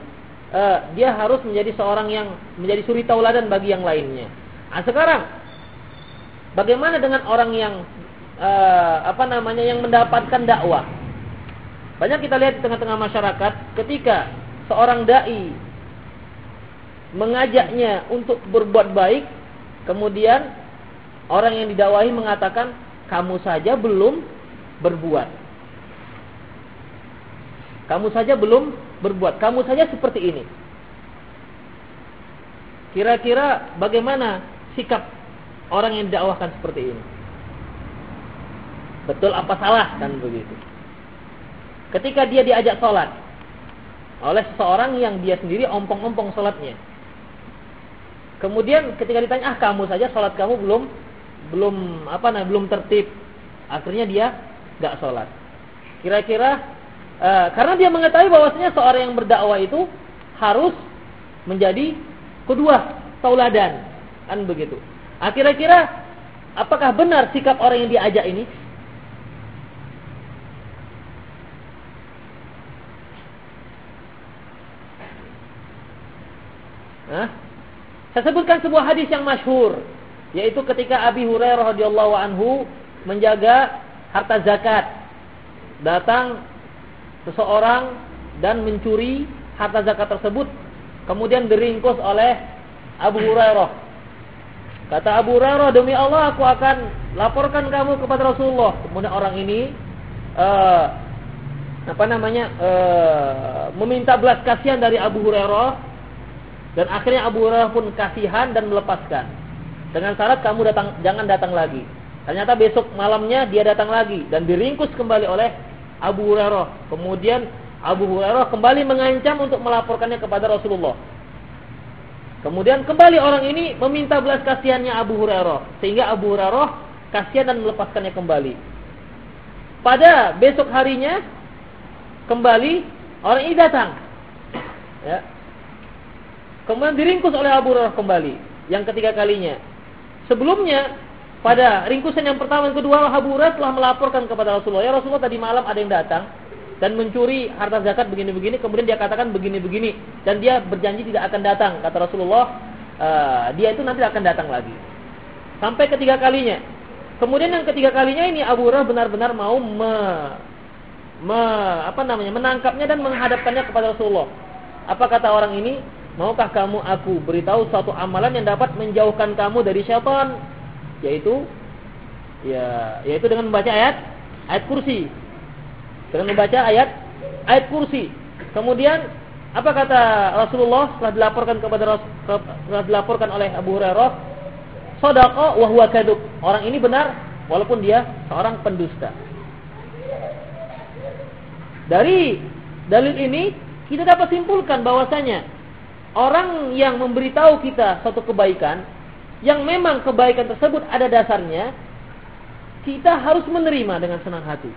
uh, dia harus menjadi seorang yang menjadi suri tauladan bagi yang lainnya. Nah, sekarang bagaimana dengan orang yang uh, apa namanya yang mendapatkan dakwah? Banyak kita lihat di tengah-tengah masyarakat ketika seorang dai mengajaknya untuk berbuat baik, kemudian orang yang didakwahi mengatakan kamu saja belum berbuat. Kamu saja belum berbuat. Kamu saja seperti ini. Kira-kira bagaimana sikap orang yang didakwahkan seperti ini? Betul apa salah kan begitu? Ketika dia diajak sholat oleh seseorang yang dia sendiri ompong-ompong sholatnya. Kemudian ketika ditanya, ah kamu saja sholat kamu belum belum apa namanya belum tertib. Akhirnya dia nggak sholat. Kira-kira uh, karena dia mengetahui bahwasanya seorang yang berdakwah itu harus menjadi kedua tauladan kan begitu. Ah, kira-kira apakah benar sikap orang yang diajak ini? Hah? Saya sebutkan sebuah hadis yang masyhur, yaitu ketika Abi Hurairah radhiyallahu anhu menjaga harta zakat. Datang seseorang dan mencuri harta zakat tersebut, kemudian diringkus oleh Abu Hurairah. Kata Abu Hurairah, demi Allah aku akan laporkan kamu kepada Rasulullah. Kemudian orang ini uh, apa namanya uh, meminta belas kasihan dari Abu Hurairah dan akhirnya Abu Hurairah pun kasihan dan melepaskan. Dengan syarat kamu datang jangan datang lagi. Ternyata besok malamnya dia datang lagi dan diringkus kembali oleh Abu Hurairah. Kemudian Abu Hurairah kembali mengancam untuk melaporkannya kepada Rasulullah. Kemudian kembali orang ini meminta belas kasihannya Abu Hurairah sehingga Abu Hurairah kasihan dan melepaskannya kembali. Pada besok harinya kembali orang ini datang. Ya, Kemudian diringkus oleh Abu Hurairah kembali yang ketiga kalinya. Sebelumnya pada ringkusan yang pertama dan kedua Abu telah melaporkan kepada Rasulullah, "Ya Rasulullah, tadi malam ada yang datang dan mencuri harta zakat begini-begini." Kemudian dia katakan begini-begini dan dia berjanji tidak akan datang. Kata Rasulullah, e, dia itu nanti akan datang lagi. Sampai ketiga kalinya. Kemudian yang ketiga kalinya ini Abu Hurairah benar-benar mau me, me, apa namanya menangkapnya dan menghadapkannya kepada Rasulullah. Apa kata orang ini? Maukah kamu aku beritahu suatu amalan yang dapat menjauhkan kamu dari syaitan? Yaitu ya, yaitu dengan membaca ayat ayat kursi. Dengan membaca ayat ayat kursi. Kemudian apa kata Rasulullah setelah dilaporkan kepada setelah dilaporkan oleh Abu Hurairah, "Shadaqa wa huwa kadub." Orang ini benar walaupun dia seorang pendusta. Dari dalil ini kita dapat simpulkan bahwasanya orang yang memberitahu kita suatu kebaikan yang memang kebaikan tersebut ada dasarnya kita harus menerima dengan senang hati.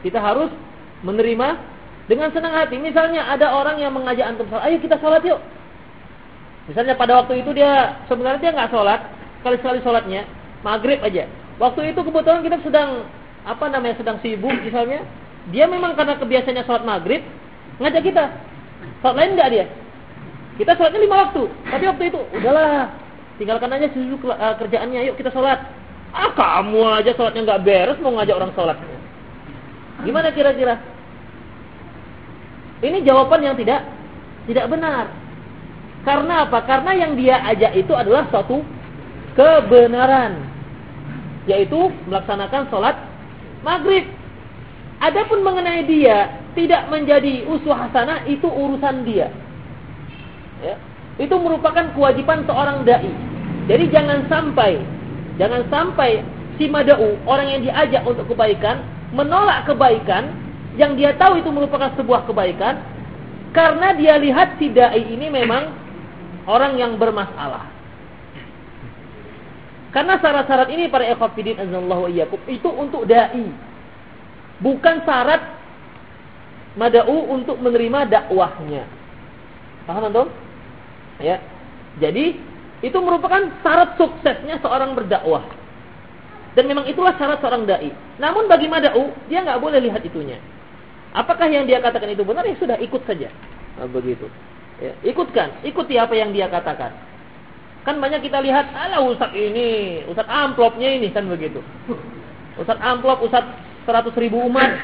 Kita harus menerima dengan senang hati. Misalnya ada orang yang mengajak antum salat, ayo kita salat yuk. Misalnya pada waktu itu dia sebenarnya dia nggak sholat, sekali-sekali sholatnya maghrib aja. Waktu itu kebetulan kita sedang apa namanya sedang sibuk misalnya, dia memang karena kebiasaannya sholat maghrib ngajak kita. Sholat lain nggak dia? Kita sholatnya lima waktu. Tapi waktu itu, udahlah. Tinggalkan aja sibuk uh, kerjaannya. Yuk kita sholat. Ah kamu aja sholatnya nggak beres mau ngajak orang sholat. Gimana kira-kira? Ini jawaban yang tidak tidak benar. Karena apa? Karena yang dia ajak itu adalah suatu kebenaran. Yaitu melaksanakan sholat maghrib. Adapun mengenai dia tidak menjadi uswah hasanah itu urusan dia. Ya. Itu merupakan kewajiban seorang dai. Jadi jangan sampai jangan sampai si madau orang yang diajak untuk kebaikan menolak kebaikan yang dia tahu itu merupakan sebuah kebaikan karena dia lihat si dai ini memang orang yang bermasalah. Karena syarat-syarat ini para ikhwatiddin azallahu iyyakum itu untuk dai. Bukan syarat madau untuk menerima dakwahnya. Paham antum? Ya. Jadi Itu merupakan syarat suksesnya seorang berdakwah. Dan memang itulah syarat seorang dai. Namun bagi mada'u, dia nggak boleh lihat itunya. Apakah yang dia katakan itu benar? Ya sudah, ikut saja. Nah, begitu. Ya, ikutkan, ikuti apa yang dia katakan. Kan banyak kita lihat, ala ustaz ini, ustaz amplopnya ini kan begitu. Ustaz amplop, ustaz 100 ribu umat.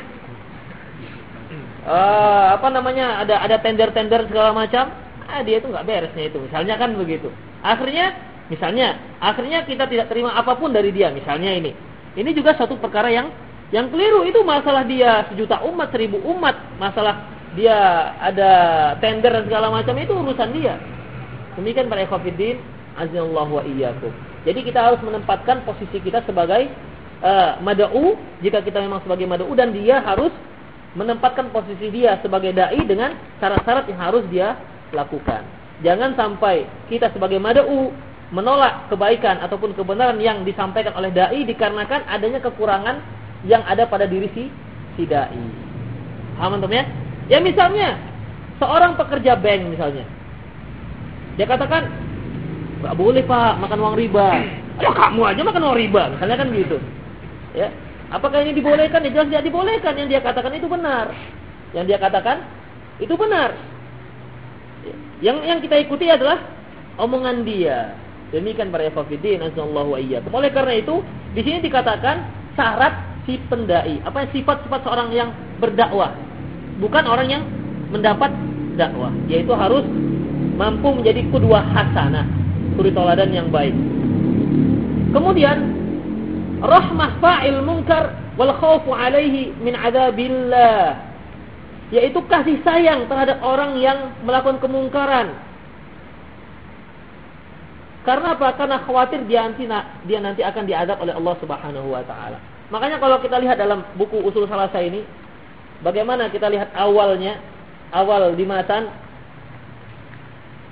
Uh, apa namanya? Ada ada tender-tender segala macam. Ah, dia itu nggak beresnya itu. Misalnya kan begitu. Akhirnya, misalnya, akhirnya kita tidak terima apa pun dari dia. Misalnya ini. Ini juga satu perkara yang yang keliru itu masalah dia sejuta umat, seribu umat, masalah dia ada tender dan segala macam itu urusan dia. Demikian para ikhwatiddin, azallahu wa iyyakum. Jadi kita harus menempatkan posisi kita sebagai uh, mad'u jika kita memang sebagai mad'u dan dia harus menempatkan posisi dia sebagai dai dengan syarat-syarat yang harus dia lakukan. Jangan sampai kita sebagai mad'u menolak kebaikan ataupun kebenaran yang disampaikan oleh dai dikarenakan adanya kekurangan yang ada pada diri si si dai. Paham antum ya? Ya misalnya seorang pekerja bank misalnya. Dia katakan, "Enggak boleh, Pak, makan uang riba." Ya kamu aja makan uang riba, misalnya kan gitu. Ya. Apakah ini dibolehkan? Ya jelas tidak dibolehkan. Yang dia katakan itu benar. Yang dia katakan itu benar. Yang yang kita ikuti adalah omongan dia. Demikian para ikhwatiddin, azallahu wa iyyakum. Oleh karena itu, di sini dikatakan syarat si pendai. Apa sifat-sifat seorang yang berdakwah? Bukan orang yang mendapat dakwah, yaitu harus mampu menjadi kedua hasanah, suri toladan yang baik. Kemudian rahmah fa'il munkar wal khawfu alaihi min adabillah yaitu kasih sayang terhadap orang yang melakukan kemungkaran. Karena apa? Karena khawatir dia nanti dia nanti akan diadab oleh Allah Subhanahu wa taala. Makanya kalau kita lihat dalam buku usul salasa ini, bagaimana kita lihat awalnya, awal di matan,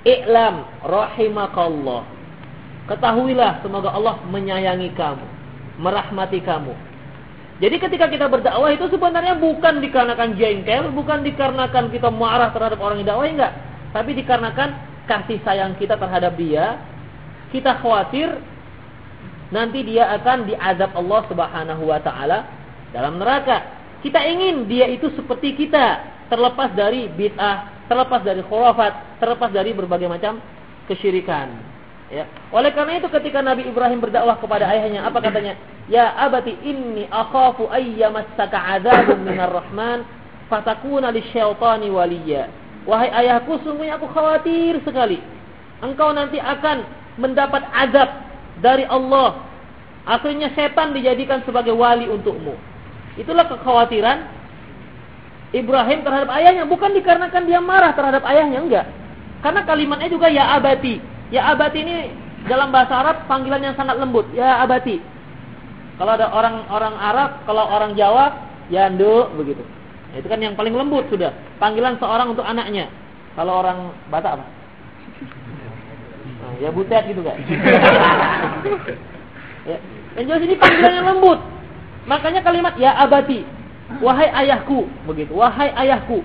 I'lam rahimakallah. Ketahuilah semoga Allah menyayangi kamu, merahmati kamu. Jadi ketika kita berdakwah itu sebenarnya bukan dikarenakan jengkel, bukan dikarenakan kita marah terhadap orang yang dakwah enggak, tapi dikarenakan kasih sayang kita terhadap dia. Kita khawatir nanti dia akan diazab Allah Subhanahu wa taala dalam neraka. Kita ingin dia itu seperti kita, terlepas dari bid'ah, terlepas dari khurafat, terlepas dari berbagai macam kesyirikan. Ya. Oleh karena itu ketika Nabi Ibrahim berdakwah kepada ayahnya, apa katanya? Ya abati inni akhafu ayyamassaka adzabun minar rahman fatakuna lisyaitani waliya. Wahai ayahku, sungguhnya aku khawatir sekali. Engkau nanti akan mendapat azab dari Allah. Akhirnya setan dijadikan sebagai wali untukmu. Itulah kekhawatiran Ibrahim terhadap ayahnya. Bukan dikarenakan dia marah terhadap ayahnya, enggak. Karena kalimatnya juga ya abati. Ya abati ini dalam bahasa Arab panggilan yang sangat lembut. Ya abati. Kalau ada orang-orang Arab, kalau orang Jawa, ya nduk begitu. Itu kan yang paling lembut sudah. Panggilan seorang untuk anaknya. Kalau orang Batak apa? ya butet gitu kan. ya. Yang jelas ini panggilan yang lembut. Makanya kalimat ya abati, wahai ayahku, begitu. Wahai ayahku.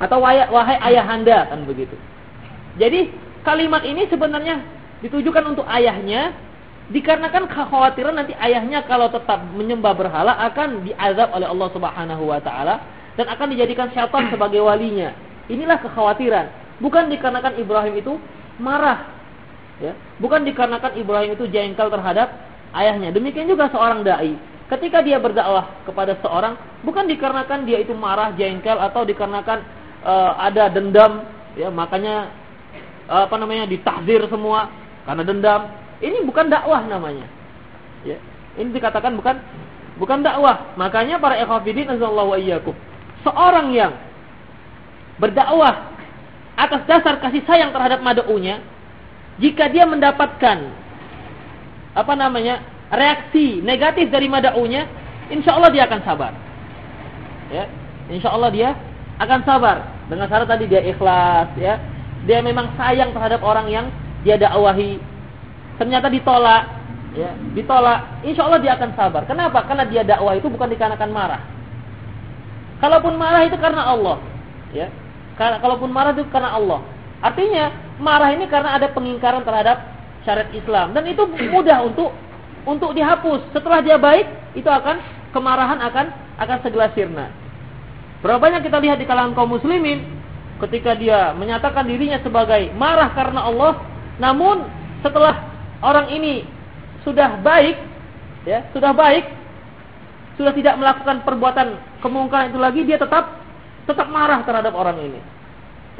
Atau wahai, wahai ayahanda kan begitu. Jadi kalimat ini sebenarnya ditujukan untuk ayahnya dikarenakan kekhawatiran nanti ayahnya kalau tetap menyembah berhala akan diazab oleh Allah Subhanahu wa taala dan akan dijadikan syaitan sebagai walinya. Inilah kekhawatiran, bukan dikarenakan Ibrahim itu marah Ya. Bukan dikarenakan Ibrahim itu jengkel terhadap ayahnya. Demikian juga seorang dai. Ketika dia berdakwah kepada seorang, bukan dikarenakan dia itu marah, jengkel atau dikarenakan uh, ada dendam, ya makanya uh, apa namanya ditahzir semua karena dendam. Ini bukan dakwah namanya. Ya. Ini dikatakan bukan bukan dakwah. Makanya para ikhwatiddin azallahu iyyakum. Seorang yang berdakwah atas dasar kasih sayang terhadap mad'unya, jika dia mendapatkan apa namanya reaksi negatif dari madaunya, insya Allah dia akan sabar. Ya, insya Allah dia akan sabar dengan syarat tadi dia ikhlas, ya, dia memang sayang terhadap orang yang dia dakwahi. Ternyata ditolak, ya, ditolak, insya Allah dia akan sabar. Kenapa? Karena dia dakwah itu bukan dikarenakan marah. Kalaupun marah itu karena Allah, ya. Kalaupun marah itu karena Allah. Artinya marah ini karena ada pengingkaran terhadap syariat Islam dan itu mudah untuk untuk dihapus. Setelah dia baik, itu akan kemarahan akan akan segera sirna. Berapa banyak kita lihat di kalangan kaum muslimin ketika dia menyatakan dirinya sebagai marah karena Allah, namun setelah orang ini sudah baik, ya, sudah baik, sudah tidak melakukan perbuatan kemungkaran itu lagi, dia tetap tetap marah terhadap orang ini.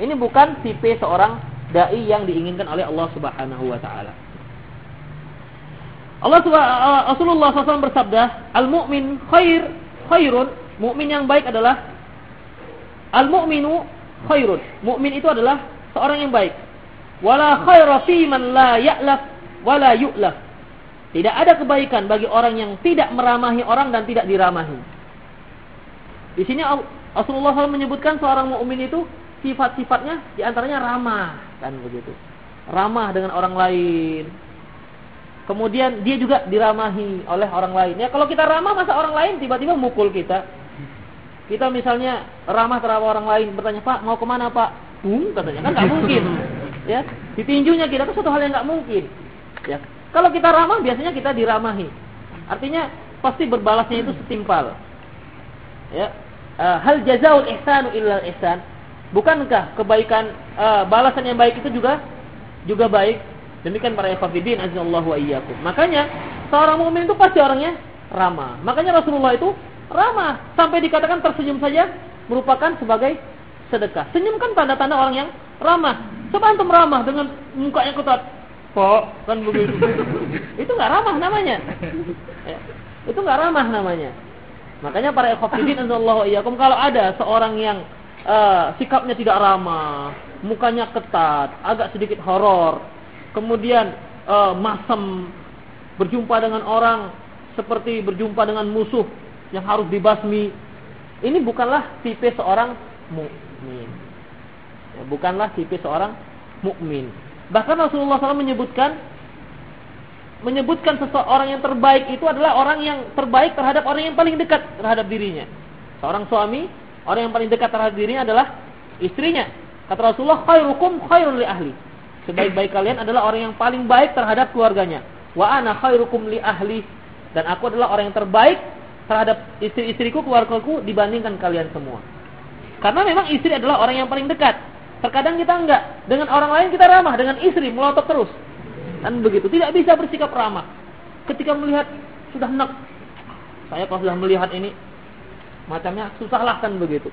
Ini bukan tipe seorang dai yang diinginkan oleh Allah Subhanahu wa taala. Allah Rasulullah SAW bersabda, "Al-mu'min khair khairun." Mukmin yang baik adalah al-mu'minu khairun. Mukmin itu adalah seorang yang baik. Wala khaira fi man la ya'laf wala yu'laf. Tidak ada kebaikan bagi orang yang tidak meramahi orang dan tidak diramahi. Di sini Rasulullah SAW menyebutkan seorang mukmin itu sifat-sifatnya di antaranya ramah kan begitu. Ramah dengan orang lain. Kemudian dia juga diramahi oleh orang lain. Ya kalau kita ramah masa orang lain tiba-tiba mukul kita. Kita misalnya ramah terhadap orang lain bertanya Pak mau ke mana Pak? Bung katanya kan nggak mungkin. Ya ditinjunya kita itu suatu hal yang nggak mungkin. Ya kalau kita ramah biasanya kita diramahi. Artinya pasti berbalasnya itu setimpal. Ya uh, hal jazaul ihsanu illa ihsan. Bukankah kebaikan uh, balasan yang baik itu juga juga baik? Demikian para ikhwatiddin azallahu wa iyyakum. Makanya seorang mukmin itu pasti orangnya ramah. Makanya Rasulullah itu ramah sampai dikatakan tersenyum saja merupakan sebagai sedekah. Senyum kan tanda-tanda orang yang ramah. Coba antum ramah dengan mukanya ketat. Kok kan begitu. itu nggak ramah namanya. Ya. Itu nggak ramah namanya. Makanya para ikhwatiddin azallahu iyyakum kalau ada seorang yang uh, sikapnya tidak ramah, mukanya ketat, agak sedikit horor, kemudian uh, masem, berjumpa dengan orang seperti berjumpa dengan musuh yang harus dibasmi. Ini bukanlah tipe seorang mukmin. Ya, bukanlah tipe seorang mukmin. Bahkan Rasulullah SAW menyebutkan menyebutkan seseorang yang terbaik itu adalah orang yang terbaik terhadap orang yang paling dekat terhadap dirinya. Seorang suami Orang yang paling dekat terhadap dirinya adalah istrinya. Kata Rasulullah, khairukum khairun li ahli. Sebaik-baik kalian adalah orang yang paling baik terhadap keluarganya. Wa ana khairukum li ahli. Dan aku adalah orang yang terbaik terhadap istri-istriku, keluargaku dibandingkan kalian semua. Karena memang istri adalah orang yang paling dekat. Terkadang kita enggak. Dengan orang lain kita ramah, dengan istri melotot terus. Dan begitu. Tidak bisa bersikap ramah. Ketika melihat sudah nek. Saya kalau sudah melihat ini macamnya susah lah kan begitu.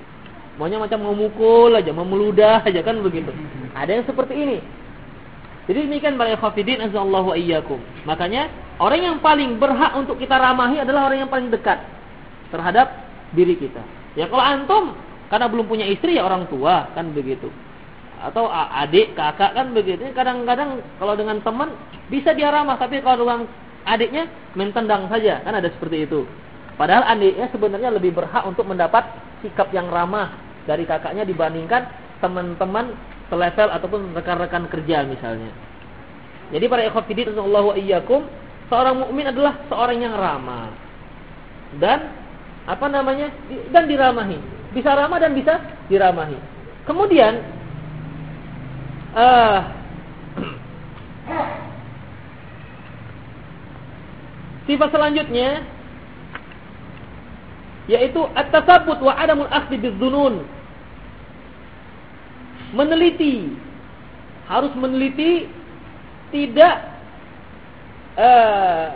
Maunya macam memukul aja, memeludah aja kan begitu. Ada yang seperti ini. Jadi demikian para khafidin azallahu iyyakum. Makanya orang yang paling berhak untuk kita ramahi adalah orang yang paling dekat terhadap diri kita. Ya kalau antum karena belum punya istri ya orang tua kan begitu. Atau adik, kakak kan begitu. Kadang-kadang kalau dengan teman bisa dia ramah, tapi kalau dengan adiknya mentendang saja, kan ada seperti itu. Padahal adiknya sebenarnya lebih berhak untuk mendapat sikap yang ramah dari kakaknya dibandingkan teman-teman selevel ataupun rekan-rekan kerja misalnya. Jadi para ikhwatiddin sallallahu iyyakum, seorang mukmin adalah seorang yang ramah. Dan apa namanya? dan diramahi. Bisa ramah dan bisa diramahi. Kemudian uh, sifat selanjutnya yaitu at-tasabbut wa adamul akhdhi bidzunun. Meneliti harus meneliti tidak uh,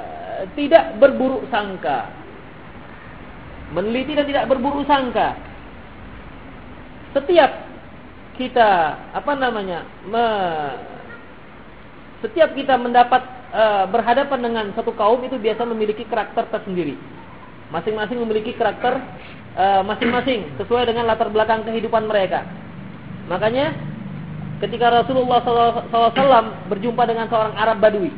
tidak berburuk sangka. Meneliti dan tidak berburuk sangka. Setiap kita apa namanya me, setiap kita mendapat uh, berhadapan dengan satu kaum itu biasa memiliki karakter tersendiri. Masing-masing memiliki karakter eh, masing-masing uh, sesuai dengan latar belakang kehidupan mereka. Makanya ketika Rasulullah SAW berjumpa dengan seorang Arab Badui,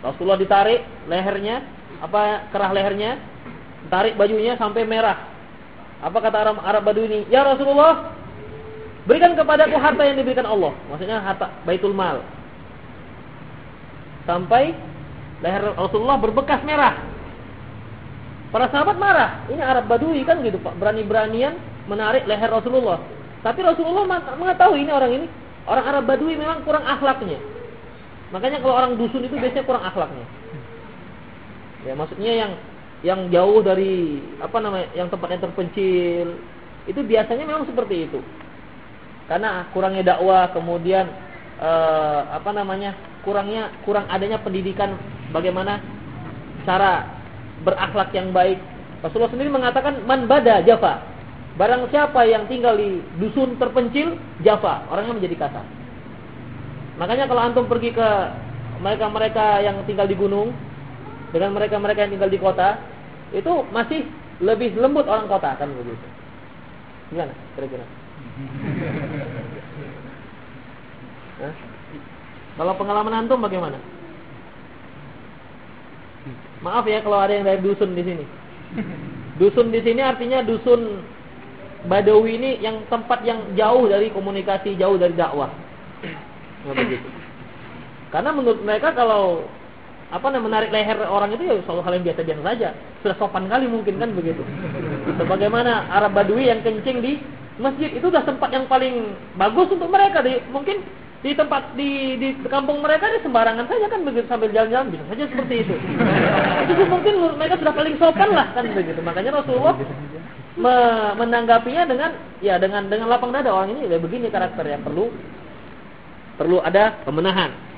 Rasulullah ditarik lehernya, apa kerah lehernya, tarik bajunya sampai merah. Apa kata Arab, Arab Badui ini? Ya Rasulullah, berikan kepadaku harta yang diberikan Allah. Maksudnya harta baitul mal. Sampai leher Rasulullah berbekas merah. Para sahabat marah. Ini Arab Badui kan gitu Pak. Berani-beranian menarik leher Rasulullah. Tapi Rasulullah mengetahui ini orang ini Orang Arab Badui memang kurang akhlaknya. Makanya kalau orang dusun itu biasanya kurang akhlaknya. Ya, maksudnya yang yang jauh dari apa namanya, yang tempatnya terpencil, itu biasanya memang seperti itu. Karena kurangnya dakwah, kemudian eh, apa namanya? kurangnya kurang adanya pendidikan bagaimana cara berakhlak yang baik. Rasulullah sendiri mengatakan man bada Java. Barang siapa yang tinggal di dusun terpencil, Java, orangnya menjadi kasar. Makanya kalau antum pergi ke mereka-mereka yang tinggal di gunung dengan mereka-mereka yang tinggal di kota, itu masih lebih lembut orang kota kan begitu. Gimana kira-kira? Kalau pengalaman antum bagaimana? Maaf ya kalau ada yang dari dusun di sini. Dusun di sini artinya dusun Badawi ini yang tempat yang jauh dari komunikasi, jauh dari dakwah. Karena menurut mereka kalau apa namanya menarik leher orang itu ya selalu hal yang biasa-biasa saja. Sudah sopan kali mungkin kan begitu. Sebagaimana Arab Badui yang kencing di masjid itu sudah tempat yang paling bagus untuk mereka. Di, mungkin di tempat di di kampung mereka ini sembarangan saja kan begitu sambil jalan-jalan bisa saja seperti itu. itu mungkin mereka sudah paling sopan lah kan begitu. Makanya Rasulullah me menanggapinya dengan ya dengan dengan lapang dada orang ini ya begini karakter yang perlu perlu ada pemenahan.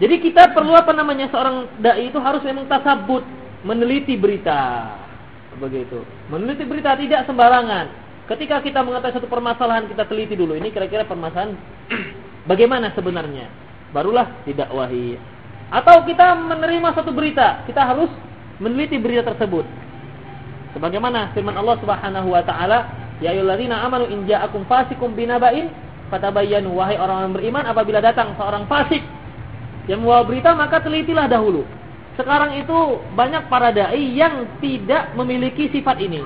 Jadi kita perlu apa namanya seorang dai itu harus memang tasabut, meneliti berita. Begitu. Meneliti berita tidak sembarangan. Ketika kita mengetahui satu permasalahan kita teliti dulu ini kira-kira permasalahan bagaimana sebenarnya. Barulah didakwahi. Atau kita menerima satu berita, kita harus meneliti berita tersebut. Sebagaimana firman Allah Subhanahu wa taala, "Ya ayyuhalladzina amanu in ja'akum fasikum binaba'in fatabayyanu." Wahai orang yang beriman, apabila datang seorang fasik yang membawa berita, maka telitilah dahulu. Sekarang itu banyak para dai yang tidak memiliki sifat ini.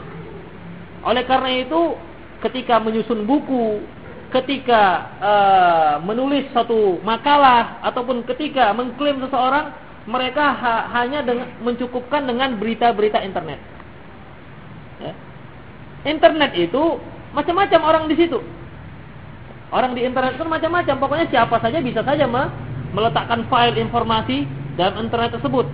Oleh karena itu, ketika menyusun buku, ketika uh, menulis satu makalah ataupun ketika mengklaim seseorang, mereka ha hanya dengan, mencukupkan dengan berita-berita internet. Ya. Internet itu macam-macam orang di situ. Orang di internet itu macam-macam. Pokoknya siapa saja bisa saja me meletakkan file informasi dalam internet tersebut.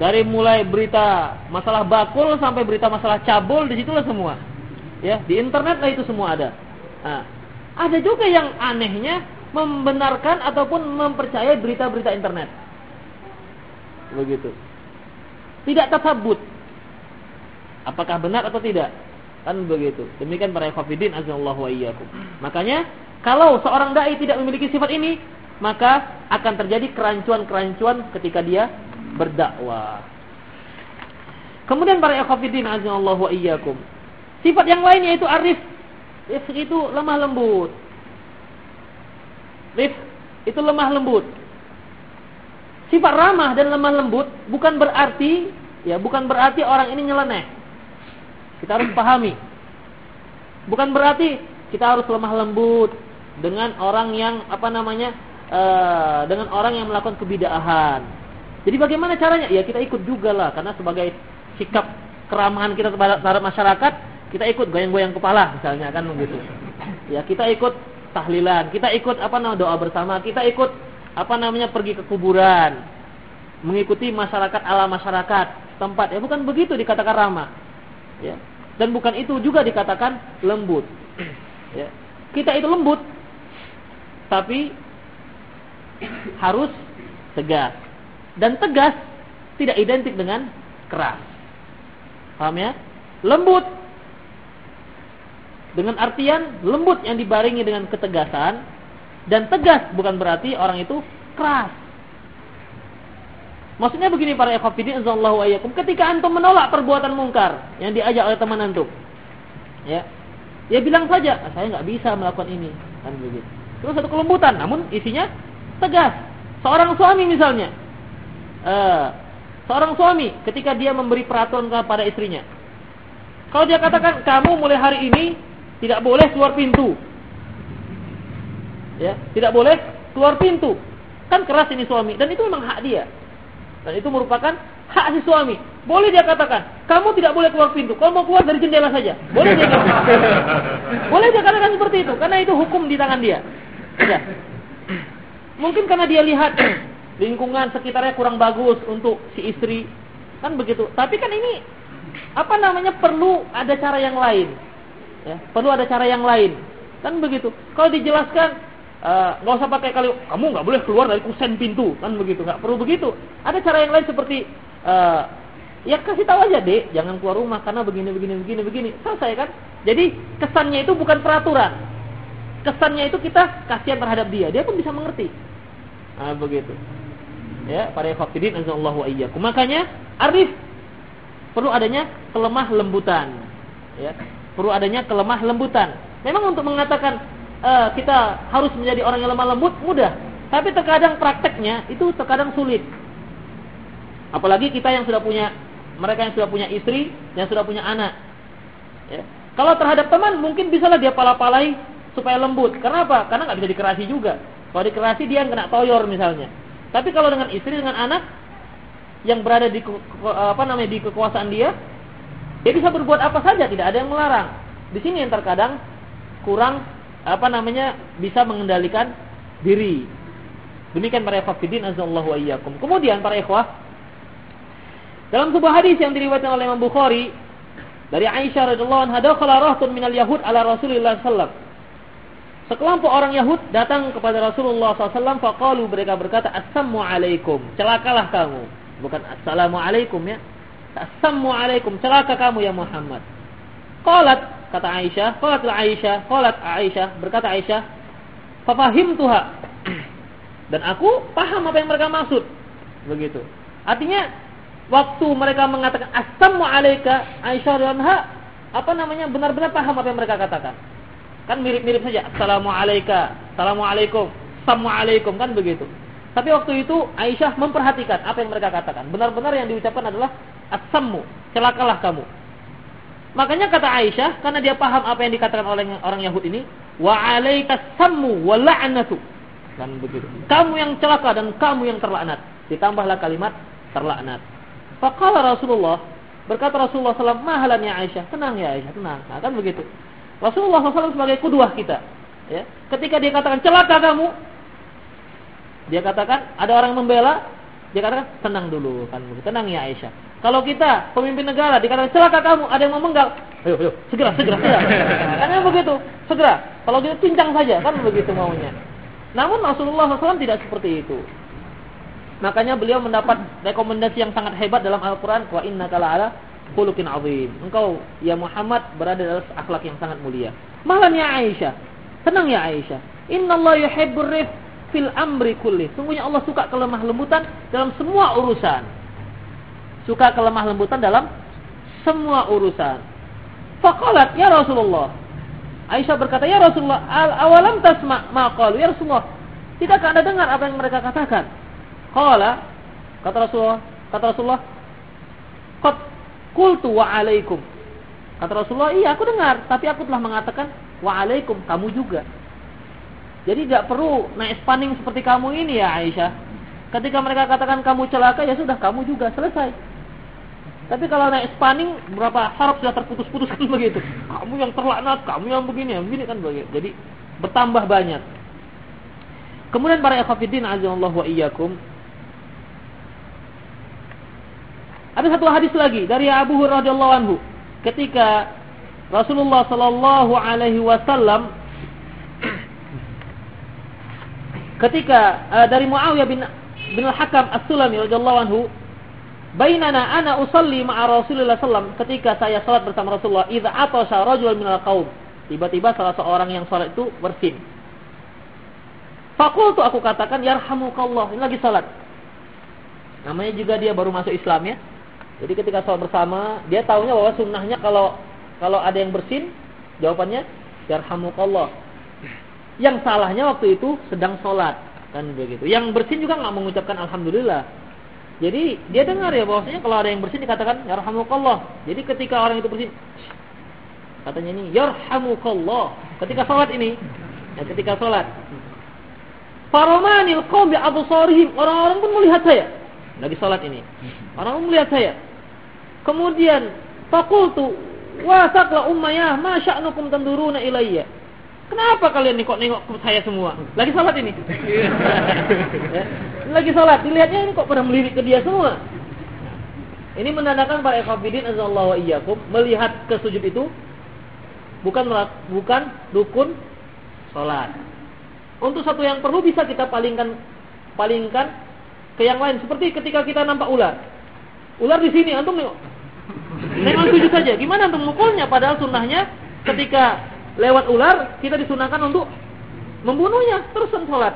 Dari mulai berita masalah bakul sampai berita masalah cabul di situlah semua. Ya, di internet lah itu semua ada. Nah, ada juga yang anehnya membenarkan ataupun mempercayai berita-berita internet. Begitu. Tidak tersebut Apakah benar atau tidak? Kan begitu. Demikian para ikhwafidin azallahu wa. Makanya kalau seorang dai tidak memiliki sifat ini, maka akan terjadi kerancuan-kerancuan ketika dia berdakwah. Kemudian para ikhwafidin azallahu wa iyyakum. Sifat yang lainnya itu arif. Arif itu lemah lembut. Arif itu lemah lembut. Sifat ramah dan lemah lembut bukan berarti ya bukan berarti orang ini nyeleneh. Kita harus pahami. Bukan berarti kita harus lemah lembut dengan orang yang apa namanya uh, dengan orang yang melakukan kebidahan. Jadi bagaimana caranya? Ya kita ikut juga lah karena sebagai sikap keramahan kita terhadap masyarakat, kita ikut goyang-goyang kepala misalnya kan begitu. Ya kita ikut tahlilan, kita ikut apa namanya doa bersama, kita ikut apa namanya pergi ke kuburan, mengikuti masyarakat ala masyarakat tempat. Ya bukan begitu dikatakan ramah. Ya. Dan bukan itu juga dikatakan lembut. ya. Kita itu lembut, tapi harus tegas. Dan tegas tidak identik dengan keras. Paham ya? Lembut dengan artian lembut yang dibarengi dengan ketegasan dan tegas bukan berarti orang itu keras. Maksudnya begini para ikhwafidin azallahu ayyakum, ketika antum menolak perbuatan mungkar yang diajak oleh teman antum. Ya. Ya bilang saja, ah, saya nggak bisa melakukan ini, kan begitu. Terus satu kelembutan, namun isinya tegas. Seorang suami misalnya, uh, seorang suami ketika dia memberi peraturan kepada istrinya, kalau dia katakan kamu mulai hari ini tidak boleh keluar pintu, ya, tidak boleh keluar pintu, kan keras ini suami dan itu memang hak dia. Dan itu merupakan hak si suami. Boleh dia katakan, kamu tidak boleh keluar pintu. Kalau mau keluar dari jendela saja. Boleh dia katakan. boleh dia katakan seperti itu. Karena itu hukum di tangan dia. Sudah. Mungkin karena dia lihat lingkungan sekitarnya kurang bagus untuk si istri. Kan begitu. Tapi kan ini apa namanya perlu ada cara yang lain. Ya, perlu ada cara yang lain. Kan begitu. Kalau dijelaskan eh, nggak uh, usah pakai kali kamu nggak boleh keluar dari kusen pintu kan begitu nggak perlu begitu ada cara yang lain seperti uh, ya kasih tahu aja dek jangan keluar rumah karena begini begini begini begini selesai kan jadi kesannya itu bukan peraturan kesannya itu kita kasihan terhadap dia dia pun bisa mengerti nah, begitu ya para fakidin azallahu iyyakum makanya arif perlu adanya kelemah lembutan ya perlu adanya kelemah lembutan memang untuk mengatakan uh, kita harus menjadi orang yang lemah lembut mudah tapi terkadang prakteknya itu terkadang sulit apalagi kita yang sudah punya mereka yang sudah punya istri, yang sudah punya anak. Ya. Kalau terhadap teman mungkin bisalah dia pala-palai supaya lembut. Karena apa? Karena nggak bisa dikerasi juga. Kalau dikerasi dia kena toyor misalnya. Tapi kalau dengan istri dengan anak yang berada di apa namanya di kekuasaan dia, dia bisa berbuat apa saja, tidak ada yang melarang. Di sini yang terkadang kurang apa namanya bisa mengendalikan diri. Demikian para ikhwatiddin azallahu ayyakum. Kemudian para ikhwah dalam sebuah hadis yang diriwayatkan oleh Imam Bukhari dari Aisyah radhiyallahu anha, dakhala rahtun minal yahud ala Rasulillah sallallahu Sekelompok orang Yahud datang kepada Rasulullah SAW. Faqalu mereka berkata, Assalamualaikum. Celakalah kamu. Bukan Assalamualaikum ya. Assalamualaikum. Celaka kamu ya Muhammad. Qalat, kata Aisyah. Qalat Aisyah. Qalat Aisyah. Berkata Aisyah. Fafahim tuha. Dan aku paham apa yang mereka maksud. Begitu. Artinya waktu mereka mengatakan assalamu alayka Aisyah radhiyallahu apa namanya benar-benar paham apa yang mereka katakan. Kan mirip-mirip saja. Assalamu alayka, assalamualaikum, assalamualaikum kan begitu. Tapi waktu itu Aisyah memperhatikan apa yang mereka katakan. Benar-benar yang diucapkan adalah asammu, celakalah kamu. Makanya kata Aisyah, karena dia paham apa yang dikatakan oleh orang Yahudi ini, wa alaika sammu wa la'natu. Kan begitu. Kamu yang celaka dan kamu yang terlaknat. Ditambahlah kalimat terlaknat. Faqala Rasulullah, berkata Rasulullah SAW, mahalan ya Aisyah, tenang ya Aisyah, tenang. Nah, kan begitu. Rasulullah SAW sebagai kuduah kita. Ya, ketika dia katakan celaka kamu, dia katakan ada orang membela, dia katakan tenang dulu, kan. Tenang ya Aisyah. Kalau kita pemimpin negara dikatakan celaka kamu, ada yang memenggal, ayo ayo segera segera segera. Karena begitu, segera. Kalau dia pincang saja, kan begitu maunya. Namun Rasulullah SAW tidak seperti itu. Makanya beliau mendapat rekomendasi yang sangat hebat dalam Al-Quran. Wa inna kala ala khuluqin azim. Engkau ya Muhammad berada dalam akhlak yang sangat mulia. Malan ya Aisyah. Tenang ya Aisyah. Inna Allah yuhibbur rif fil amri kulli. Sungguhnya Allah suka kelemah lembutan dalam semua urusan. Suka kelemah lembutan dalam semua urusan. Faqalat ya Rasulullah. Aisyah berkata, "Ya Rasulullah, al awalam tasma' ma qalu?" Ya Rasulullah, tidakkah Anda dengar apa yang mereka katakan? Qala kata Rasulullah, kata Rasulullah, "Qad qultu wa alaikum." Kata Rasulullah, "Iya, aku dengar, tapi aku telah mengatakan wa alaikum, kamu juga." Jadi tidak perlu naik spanning seperti kamu ini ya Aisyah. Ketika mereka katakan kamu celaka ya sudah kamu juga selesai. Tapi kalau naik spanning berapa harap sudah terputus-putus kan begitu. Kamu yang terlaknat, kamu yang begini, yang begini kan begitu. Jadi bertambah banyak. Kemudian para ikhwatiddin azallahu wa iyyakum Ada satu hadis lagi dari Abu Hurairah radhiyallahu anhu. Ketika Rasulullah sallallahu alaihi wasallam ketika uh, dari Muawiyah bin bin Al-Hakam As-Sulami radhiyallahu anhu bainana ana usalli ma'a Rasulullah sallam ketika saya salat bersama Rasulullah idza atasha rajul minal qaum tiba-tiba salah seorang yang salat itu bersin. Fakultu aku katakan yarhamukallah. Ini lagi salat. Namanya juga dia baru masuk Islam ya jadi ketika sholat bersama, dia tahunya bahwa sunnahnya kalau kalau ada yang bersin, jawabannya yarhamukallah. Yang salahnya waktu itu sedang sholat kan begitu. Yang bersin juga nggak mengucapkan alhamdulillah. Jadi dia dengar ya bahwasanya kalau ada yang bersin dikatakan yarhamukallah. Jadi ketika orang itu bersin, katanya ini yarhamukallah. Ketika sholat ini, ya ketika sholat. Faromanil qaum bi absarihim. Orang-orang pun melihat saya. Lagi sholat ini. Orang melihat saya. Kemudian fakultu wa saqla ummayah ma sya'nukum tanduruna ilayya. Kenapa kalian nih kok nengok ke saya semua? Lagi sholat ini. Lagi sholat. Dilihatnya ini kok pada melirik ke dia semua. Ini menandakan para ikhwafidin azallahu wa iyyakum melihat ke sujud itu bukan bukan dukun sholat. Untuk satu yang perlu bisa kita palingkan palingkan ke yang lain. Seperti ketika kita nampak ular. Ular di sini, antum nengok. Nengok sujud saja. Gimana antum mukulnya? Padahal sunnahnya ketika lewat ular kita disunahkan untuk membunuhnya. Terus sholat.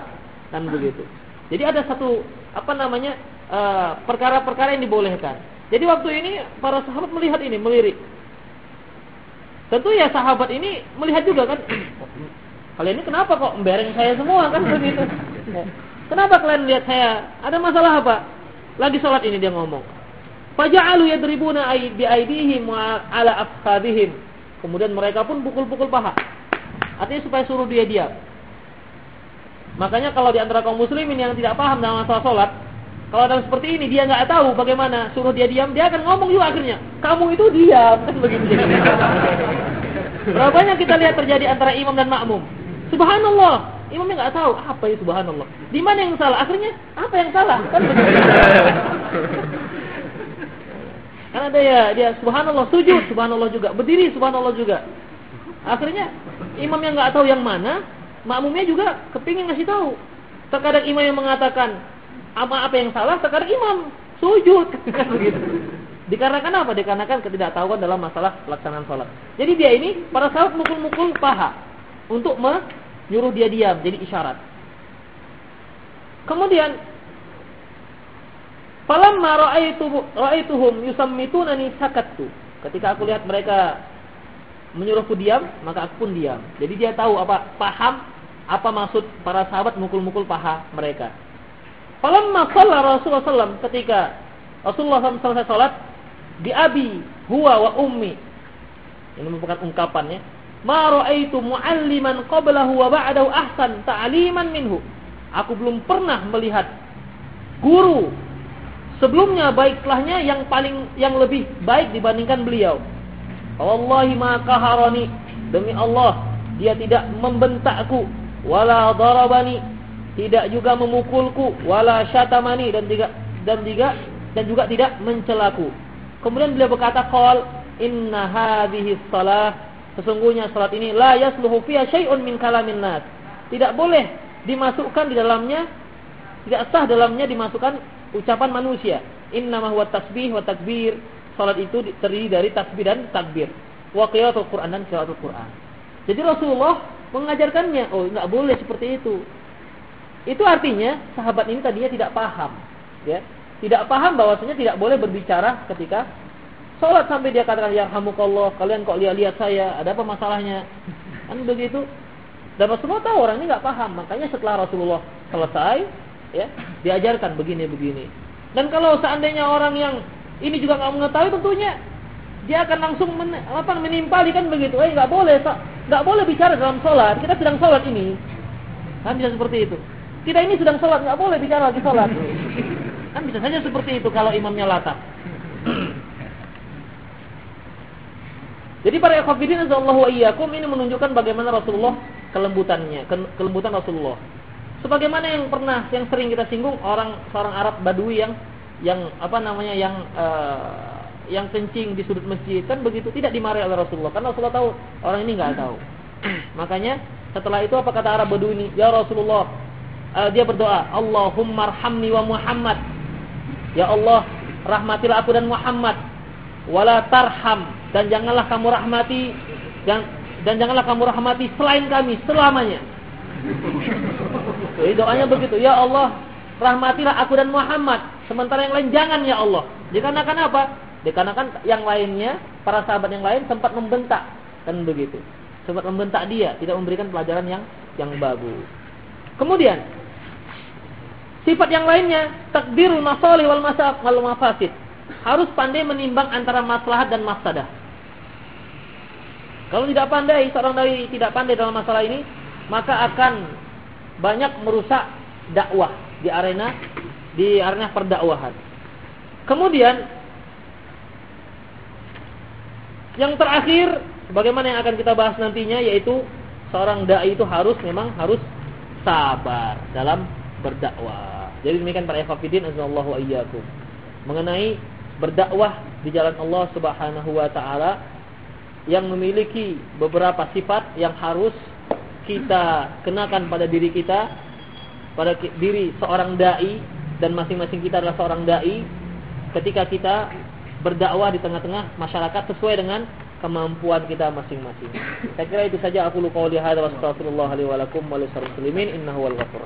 Kan begitu. Jadi ada satu apa namanya eh, perkara-perkara uh, yang dibolehkan. Jadi waktu ini para sahabat melihat ini melirik. Tentu ya sahabat ini melihat juga kan kalian ini kenapa kok membereng saya semua? Kan begitu. Kenapa kalian lihat saya? Ada masalah apa? Lagi sholat ini dia ngomong faja'alu yadribuna bi aidihim wa ala afkhadihim Kemudian mereka pun pukul-pukul paha. Artinya supaya suruh dia diam. Makanya kalau di antara kaum muslimin yang tidak paham dalam masalah sholat, kalau dalam seperti ini dia nggak tahu bagaimana suruh dia diam, dia akan ngomong juga akhirnya, kamu itu diam kan begitu. Berapa banyak kita lihat terjadi antara imam dan makmum. Subhanallah, imamnya nggak tahu apa itu subhanallah. Di mana yang salah? Akhirnya apa yang salah? Kan begitu. Ada ya dia subhanallah sujud, subhanallah juga, berdiri subhanallah juga. Akhirnya imam yang nggak tahu yang mana, makmumnya juga kepingin ngasih tahu. Terkadang imam yang mengatakan apa apa yang salah, terkadang imam sujud begitu. Dikarenakan apa? Dikarenakan ketidaktahuan dalam masalah pelaksanaan sholat. Jadi dia ini pada saat mukul-mukul paha untuk menyuruh dia diam, jadi isyarat. Kemudian Falamma ra'aitu ra'aituhum yusammitunani sakattu. Ketika aku lihat mereka menyuruhku diam, maka aku pun diam. Jadi dia tahu apa paham apa maksud para sahabat mukul-mukul paha mereka. Falamma shalla Rasulullah SAW ketika Rasulullah SAW selesai salat di abi huwa wa ummi. Ini merupakan ungkapannya. Ma ra'aitu mu'alliman qablahu wa ba'dahu ahsan ta'liman minhu. Aku belum pernah melihat guru sebelumnya baik setelahnya yang paling yang lebih baik dibandingkan beliau. Wallahi ma kaharani demi Allah dia tidak membentakku wala darabani tidak juga memukulku wala syatamani dan juga dan juga dan juga tidak mencelaku. Kemudian beliau berkata qol inna hadhihi shalah sesungguhnya salat ini la yasluhu fiha syai'un min kalamin nas. Tidak boleh dimasukkan di dalamnya tidak sah dalamnya dimasukkan ucapan manusia. Innama huwa tasbih wa takbir. Salat itu terdiri dari tasbih dan takbir. Wa qiraatul Quran dan qiraatul Quran. Jadi Rasulullah mengajarkannya, oh enggak boleh seperti itu. Itu artinya sahabat ini tadinya tidak paham, ya. Tidak paham bahwasanya tidak boleh berbicara ketika sholat sampai dia katakan ya hamukallah, kalian kok lihat-lihat saya, ada apa masalahnya? Kan begitu. Dan Rasulullah tahu orang ini nggak paham, makanya setelah Rasulullah selesai, ya diajarkan begini-begini. Dan kalau seandainya orang yang ini juga nggak mengetahui tentunya dia akan langsung men, apa menimpali kan begitu. Eh nggak boleh nggak boleh bicara dalam sholat. Kita sedang sholat ini. Kan bisa seperti itu. Kita ini sedang sholat nggak boleh bicara lagi sholat. Kan bisa saja seperti itu kalau imamnya latah. Jadi para ikhwafidin azallahu wa iyyakum ini menunjukkan bagaimana Rasulullah kelembutannya, kelembutan Rasulullah. Sebagaimana yang pernah yang sering kita singgung orang seorang Arab Badui yang yang apa namanya yang uh, yang kencing di sudut masjid kan begitu tidak dimarahi oleh Rasulullah karena Rasulullah tahu orang ini nggak tahu. Makanya setelah itu apa kata Arab Badui ini? Ya Rasulullah uh, dia berdoa, Allahumma arhamni wa Muhammad. Ya Allah, rahmatilah aku dan Muhammad. Wala tarham dan janganlah kamu rahmati dan dan janganlah kamu rahmati selain kami selamanya. Jadi doanya begitu, ya Allah, rahmatilah aku dan Muhammad. Sementara yang lain jangan ya Allah. Dikarenakan apa? Dikarenakan yang lainnya, para sahabat yang lain sempat membentak. Kan begitu. Sempat membentak dia, tidak memberikan pelajaran yang yang bagus. Kemudian sifat yang lainnya takdirul masalih wal masaf wal mafasid. Harus pandai menimbang antara maslahat dan mafsadah. Kalau tidak pandai, seorang dari tidak pandai dalam masalah ini, maka akan banyak merusak dakwah di arena di arena perdakwahan. Kemudian yang terakhir bagaimana yang akan kita bahas nantinya yaitu seorang dai itu harus memang harus sabar dalam berdakwah. Jadi demikian para ikhwatiddin azallahu ayyakum. Mengenai berdakwah di jalan Allah Subhanahu wa taala yang memiliki beberapa sifat yang harus kita kenakan pada diri kita, pada diri seorang dai dan masing-masing kita adalah seorang dai ketika kita berdakwah di tengah-tengah masyarakat sesuai dengan kemampuan kita masing-masing. Saya kira itu saja aku lu wali hadza wa astaghfirullah wa lakum wa lisal muslimin innahu wal ghafur.